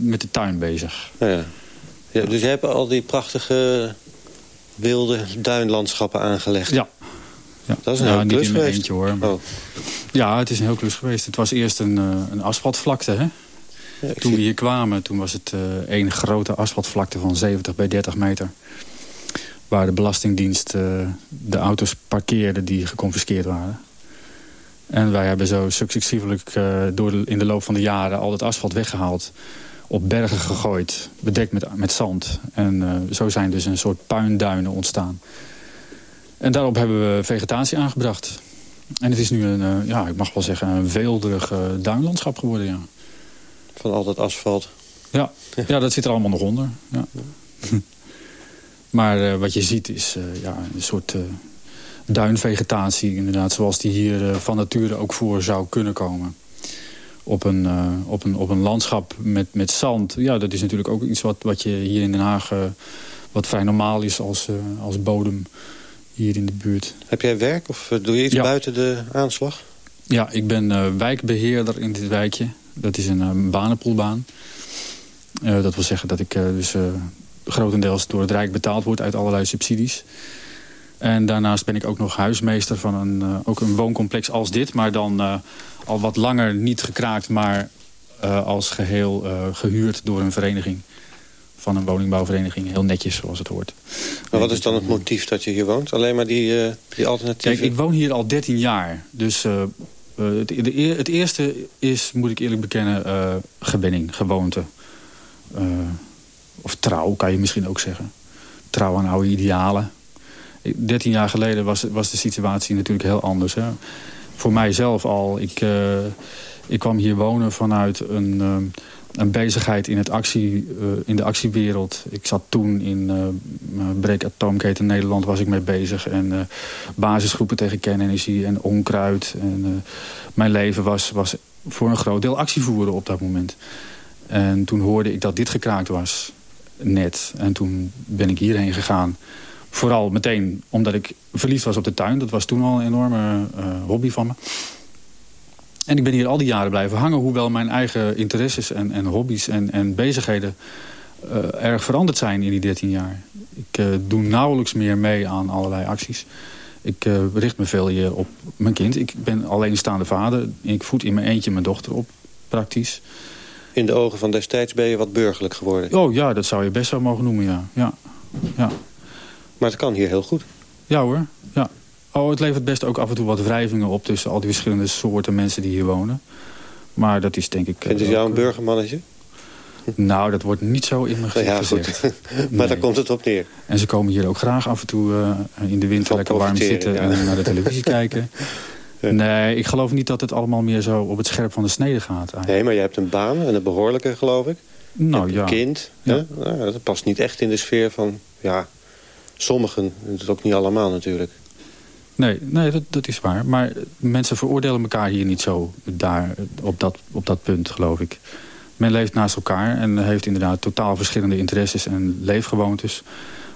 met de tuin bezig. Ja, ja. dus je hebt al die prachtige wilde duinlandschappen aangelegd. Ja. ja. Dat is een ja, heel niet klus in mijn geweest. eentje hoor. Maar... Oh. Ja, het is een heel klus geweest. Het was eerst een, een asfaltvlakte, hè? Ja, toen we hier kwamen, toen was het uh, één grote asfaltvlakte van 70 bij 30 meter. Waar de Belastingdienst uh, de auto's parkeerde die geconfiskeerd waren. En wij hebben zo successievelijk uh, door de, in de loop van de jaren al het asfalt weggehaald. Op bergen gegooid, bedekt met, met zand. En uh, zo zijn dus een soort puinduinen ontstaan. En daarop hebben we vegetatie aangebracht. En het is nu een, uh, ja, ik mag wel zeggen, een weelderig duinlandschap geworden, ja. Van al dat asfalt. Ja, ja dat zit er allemaal nog onder. Ja. maar wat je ziet is ja, een soort duinvegetatie, inderdaad, zoals die hier van nature ook voor zou kunnen komen. Op een, op een, op een landschap met, met zand. Ja, dat is natuurlijk ook iets wat, wat je hier in Den Haag... Wat vrij normaal is als, als bodem hier in de buurt. Heb jij werk of doe je iets ja. buiten de aanslag? Ja, ik ben wijkbeheerder in dit wijkje. Dat is een banenpoelbaan. dat wil zeggen dat ik dus grotendeels door het Rijk betaald word uit allerlei subsidies. En daarnaast ben ik ook nog huismeester van een, ook een wooncomplex als dit. Maar dan al wat langer niet gekraakt, maar als geheel gehuurd door een vereniging. Van een woningbouwvereniging. Heel netjes zoals het hoort. Maar wat is dan het motief dat je hier woont? Alleen maar die, die alternatieven? Kijk, ik woon hier al 13 jaar. Dus het, de, het, eerste is, moet ik eerlijk bekennen, gewenning, gewoonte. of trouw, kan je misschien ook zeggen. Trouw aan oude idealen 13 jaar geleden was, was de situatie natuurlijk heel anders. Hè. Voor mijzelf al. Ik, uh, ik kwam hier wonen vanuit een, uh, een bezigheid in, het actie, uh, in de actiewereld. Ik zat toen in uh, Breek Atoomketen Nederland was ik mee bezig. En basisgroepen tegen kernenergie en onkruid. En, mijn leven was, was voor een groot deel actie voeren op dat moment. En toen hoorde ik dat dit gekraakt was. Net. En toen ben ik hierheen gegaan. Vooral meteen omdat ik verliefd was op de tuin. Dat was toen al een enorme uh, hobby van me. En ik ben hier al die jaren blijven hangen. Hoewel mijn eigen interesses en, en hobby's en, en bezigheden uh, erg veranderd zijn in die 13 jaar. Ik uh, doe nauwelijks meer mee aan allerlei acties. Ik uh, richt me veel hier op mijn kind. Ik ben alleenstaande vader. Ik voed in mijn eentje mijn dochter op, praktisch. In de ogen van destijds ben je wat burgerlijk geworden? Oh ja, dat zou je best zo mogen noemen, ja. ja. ja. Maar het kan hier heel goed. Ja hoor. Oh, het levert best ook af en toe wat wrijvingen op... tussen al die verschillende soorten mensen die hier wonen. Maar dat is denk ik... Vindt het jou een burgermannetje? Nou, dat wordt niet zo in mijn gezicht ja, gezegd. Goed. maar nee. daar komt het op neer. En ze komen hier ook graag af en toe uh, in de winter lekker warm zitten... Ja. en naar de televisie kijken. Nee, ik geloof niet dat het allemaal meer zo op het scherp van de snede gaat. Eigenlijk. Nee, maar je hebt een baan en een behoorlijke, geloof ik. Nou ja. Een kind. Ja. Nou, dat past niet echt in de sfeer van... ja, sommigen. Dat is ook niet allemaal natuurlijk. Nee, nee dat, dat is waar. Maar mensen veroordelen elkaar hier niet zo daar, op, dat, op dat punt, geloof ik. Men leeft naast elkaar en heeft inderdaad totaal verschillende interesses en leefgewoontes.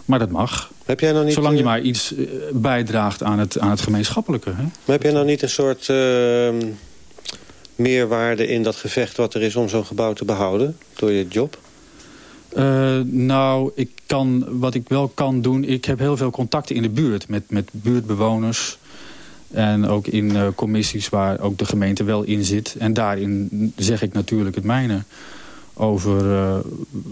Maar dat mag. Heb jij nou niet, Zolang je maar iets bijdraagt aan het, aan het gemeenschappelijke. Hè? Maar heb jij nou niet een soort uh, meerwaarde in dat gevecht wat er is om zo'n gebouw te behouden? Door je job? Uh, nou, ik kan, wat ik wel kan doen... Ik heb heel veel contacten in de buurt met, met buurtbewoners... En ook in uh, commissies waar ook de gemeente wel in zit. En daarin zeg ik natuurlijk het mijne over uh,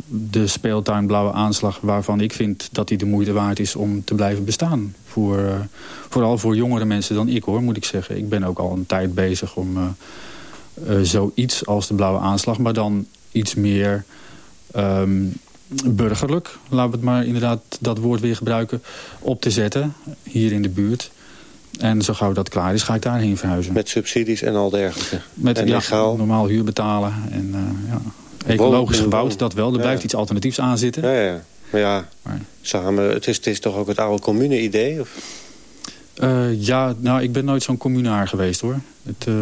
de speeltuin Blauwe Aanslag... waarvan ik vind dat die de moeite waard is om te blijven bestaan. Voor, vooral voor jongere mensen dan ik, hoor, moet ik zeggen. Ik ben ook al een tijd bezig om zoiets als de Blauwe Aanslag... maar dan iets meer um, burgerlijk, laten we het maar inderdaad dat woord weer gebruiken... op te zetten, hier in de buurt... En zo gauw dat klaar is, ga ik daarheen verhuizen. Met subsidies en al dergelijke? Met en ja, legaal? normaal huur betalen. En, uh, ja. Ecologisch gebouwd, dat wel. Er blijft ja. iets alternatiefs aan zitten. Ja, ja. Maar ja, maar. samen, het is, het is toch ook het oude commune-idee? Uh, ja, nou, ik ben nooit zo'n communaar geweest, hoor. Het, uh,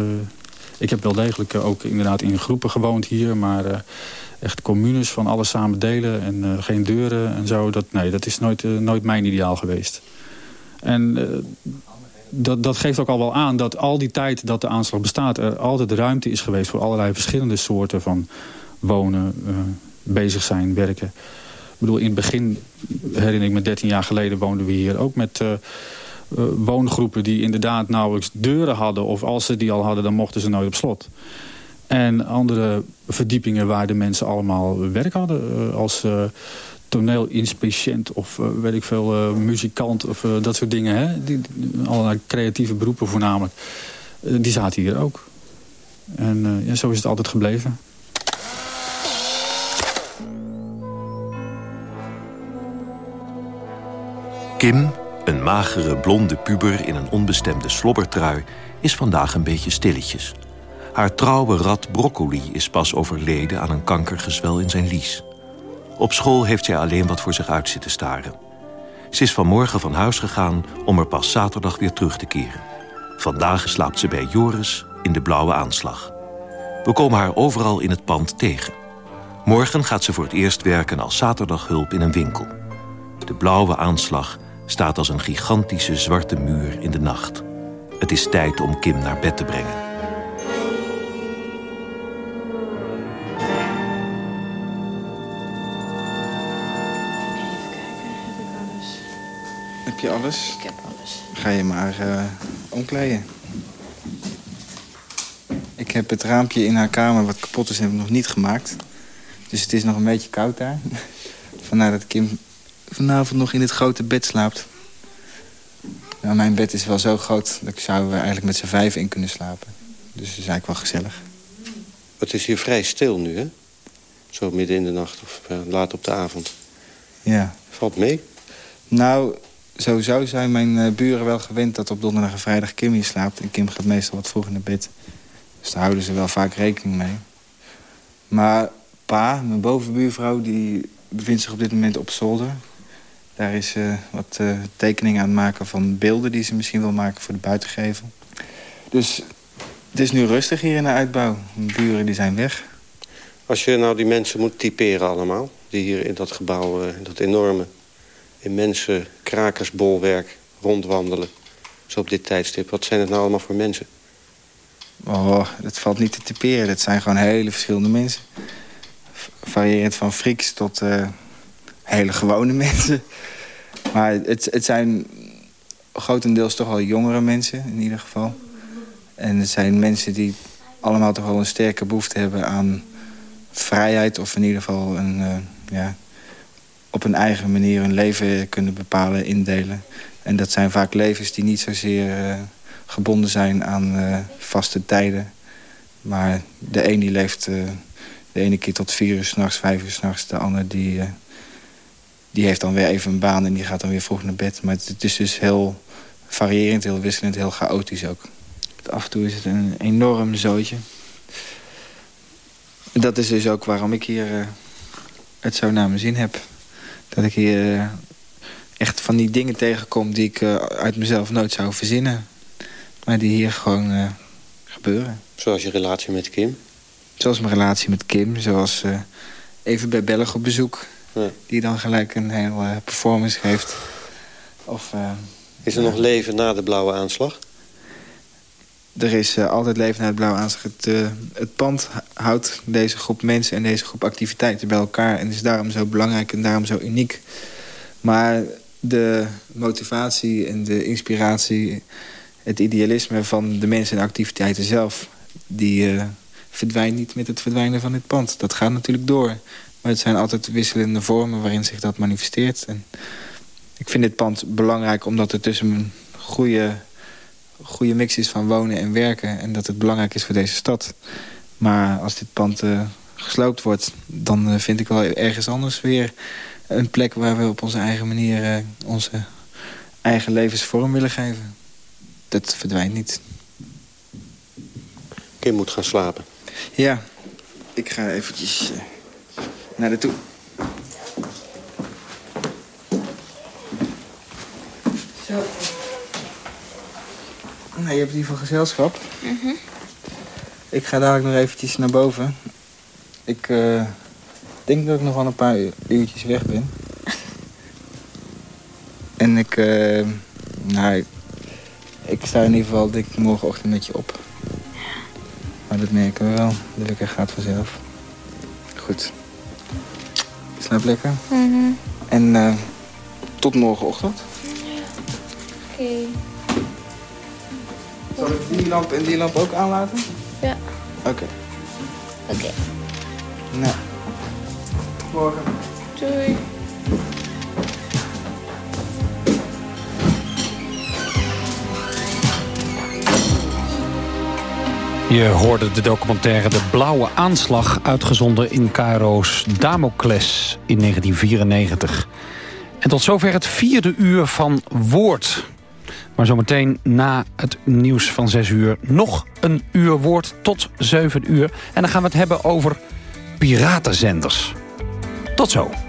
ik heb wel degelijk ook inderdaad in groepen gewoond hier, maar echt communes van alles samen delen en geen deuren en zo. Dat, nee, dat is nooit, nooit mijn ideaal geweest. En dat, dat geeft ook al wel aan dat al die tijd dat de aanslag bestaat... er altijd ruimte is geweest voor allerlei verschillende soorten van wonen, bezig zijn, werken. Ik bedoel, in het begin, herinner ik me 13 jaar geleden... woonden we hier ook met woongroepen die inderdaad nauwelijks deuren hadden... of als ze die al hadden, dan mochten ze nooit op slot. En andere verdiepingen waar de mensen allemaal werk hadden... als toneelinspeciënt of uh, weet ik veel, muzikant of dat soort dingen. Hè? Die, allerlei creatieve beroepen voornamelijk. die zaten hier ook. En zo is het altijd gebleven. Kim, een magere blonde puber in een onbestemde slobbertrui... is vandaag een beetje stilletjes. Haar trouwe rat Broccoli is pas overleden aan een kankergezwel in zijn lies. Op school heeft zij alleen wat voor zich uit zitten staren. Ze is vanmorgen van huis gegaan om er pas zaterdag weer terug te keren. Vandaag slaapt ze bij Joris in de blauwe aanslag. We komen haar overal in het pand tegen. Morgen gaat ze voor het eerst werken als zaterdaghulp in een winkel. De blauwe aanslag staat als een gigantische zwarte muur in de nacht. Het is tijd om Kim naar bed te brengen. Heb je alles? Ik heb alles. Ga je maar uh, omkleden. Ik heb het raampje in haar kamer wat kapot is, heb ik nog niet gemaakt. Dus het is nog een beetje koud daar. Vandaar dat Kim vanavond nog in het grote bed slaapt. Nou, mijn bed is wel zo groot dat ik zou eigenlijk met z'n vijf in kunnen slapen. Dus dat is eigenlijk wel gezellig. Het is hier vrij stil nu, hè? Zo midden in de nacht of uh, laat op de avond. Ja. Valt mee? Nou, sowieso zijn mijn eh, buren wel gewend dat op donderdag en vrijdag Kim hier slaapt. En Kim gaat meestal wat vroeg naar bed. Dus daar houden ze wel vaak rekening mee. Maar pa, mijn bovenbuurvrouw, die bevindt zich op dit moment op zolder. Daar is ze wat uh, tekeningen aan het maken van beelden die ze misschien wil maken voor de buitengevel. Dus het is nu rustig hier in de uitbouw. Buren die zijn weg. Als je nou die mensen moet typeren allemaal... die hier in dat gebouw, uh, dat enorme, immense krakersbolwerk rondwandelen... zo op dit tijdstip, wat zijn het nou allemaal voor mensen? Oh, dat valt niet te typeren. Dat zijn gewoon hele verschillende mensen. Variërend van frieks tot uh, hele gewone mensen. Maar het, het zijn grotendeels toch wel jongere mensen, in ieder geval. En het zijn mensen die allemaal toch wel een sterke behoefte hebben aan vrijheid... of in ieder geval een, uh, ja, op een eigen manier hun leven kunnen bepalen, indelen. En dat zijn vaak levens die niet zozeer uh, gebonden zijn aan uh, vaste tijden. Maar de een die leeft de ene keer tot vier uur s'nachts, vijf uur s'nachts. De ander die, die heeft dan weer even een baan en die gaat dan weer vroeg naar bed. Maar het is dus heel variërend, heel wisselend, heel chaotisch ook. Af en toe is het een enorm zootje. Dat is dus ook waarom ik hier het zo naar mijn zin heb. Dat ik hier uh, echt van die dingen tegenkom die ik uh, uit mezelf nooit zou verzinnen. Maar die hier gewoon gebeuren. Zoals je relatie met Kim? Zoals mijn relatie met Kim. Zoals even bij Belg op bezoek. Ja. Die dan gelijk een hele performance geeft. Of, is er nog leven na de blauwe aanslag? Er is uh, altijd leven naar het blauwe aanslag. Het, uh, het pand houdt deze groep mensen en deze groep activiteiten bij elkaar... en is daarom zo belangrijk en daarom zo uniek. Maar de motivatie en de inspiratie... het idealisme van de mensen en activiteiten zelf... die uh, verdwijnt niet met het verdwijnen van dit pand. Dat gaat natuurlijk door. Maar het zijn altijd wisselende vormen waarin zich dat manifesteert. En ik vind dit pand belangrijk omdat het tussen een goede goede mix is van wonen en werken... en dat het belangrijk is voor deze stad. Maar als dit pand uh, gesloopt wordt... dan uh, vind ik wel ergens anders weer een plek... waar we op onze eigen manier uh, onze eigen levensvorm willen geven. Dat verdwijnt niet. Kim moet gaan slapen. Ja, ik ga eventjes naar de toe. Nou, je hebt in ieder geval gezelschap. Mm -hmm. Ik ga dadelijk nog eventjes naar boven. Ik uh, denk dat ik nog wel een paar uurtjes weg ben. en ik, uh, nou, ik sta in ieder geval denk ik morgenochtend met je op. Maar dat merken we wel. De lekker gaat vanzelf. Goed. Slaap lekker. Mm -hmm. En uh, tot morgenochtend. Ja. Oké. Okay. Zal ik die lamp en die lamp ook aanlaten? Ja. Oké. Okay. Oké. Okay. Nou, tot morgen. Doei. Je hoorde de documentaire De Blauwe Aanslag... uitgezonden in Cairo's Damocles in 1994. En tot zover het vierde uur van Woord... Maar zometeen na het nieuws van 6 uur nog een uur woord tot 7 uur. En dan gaan we het hebben over piratenzenders. Tot zo.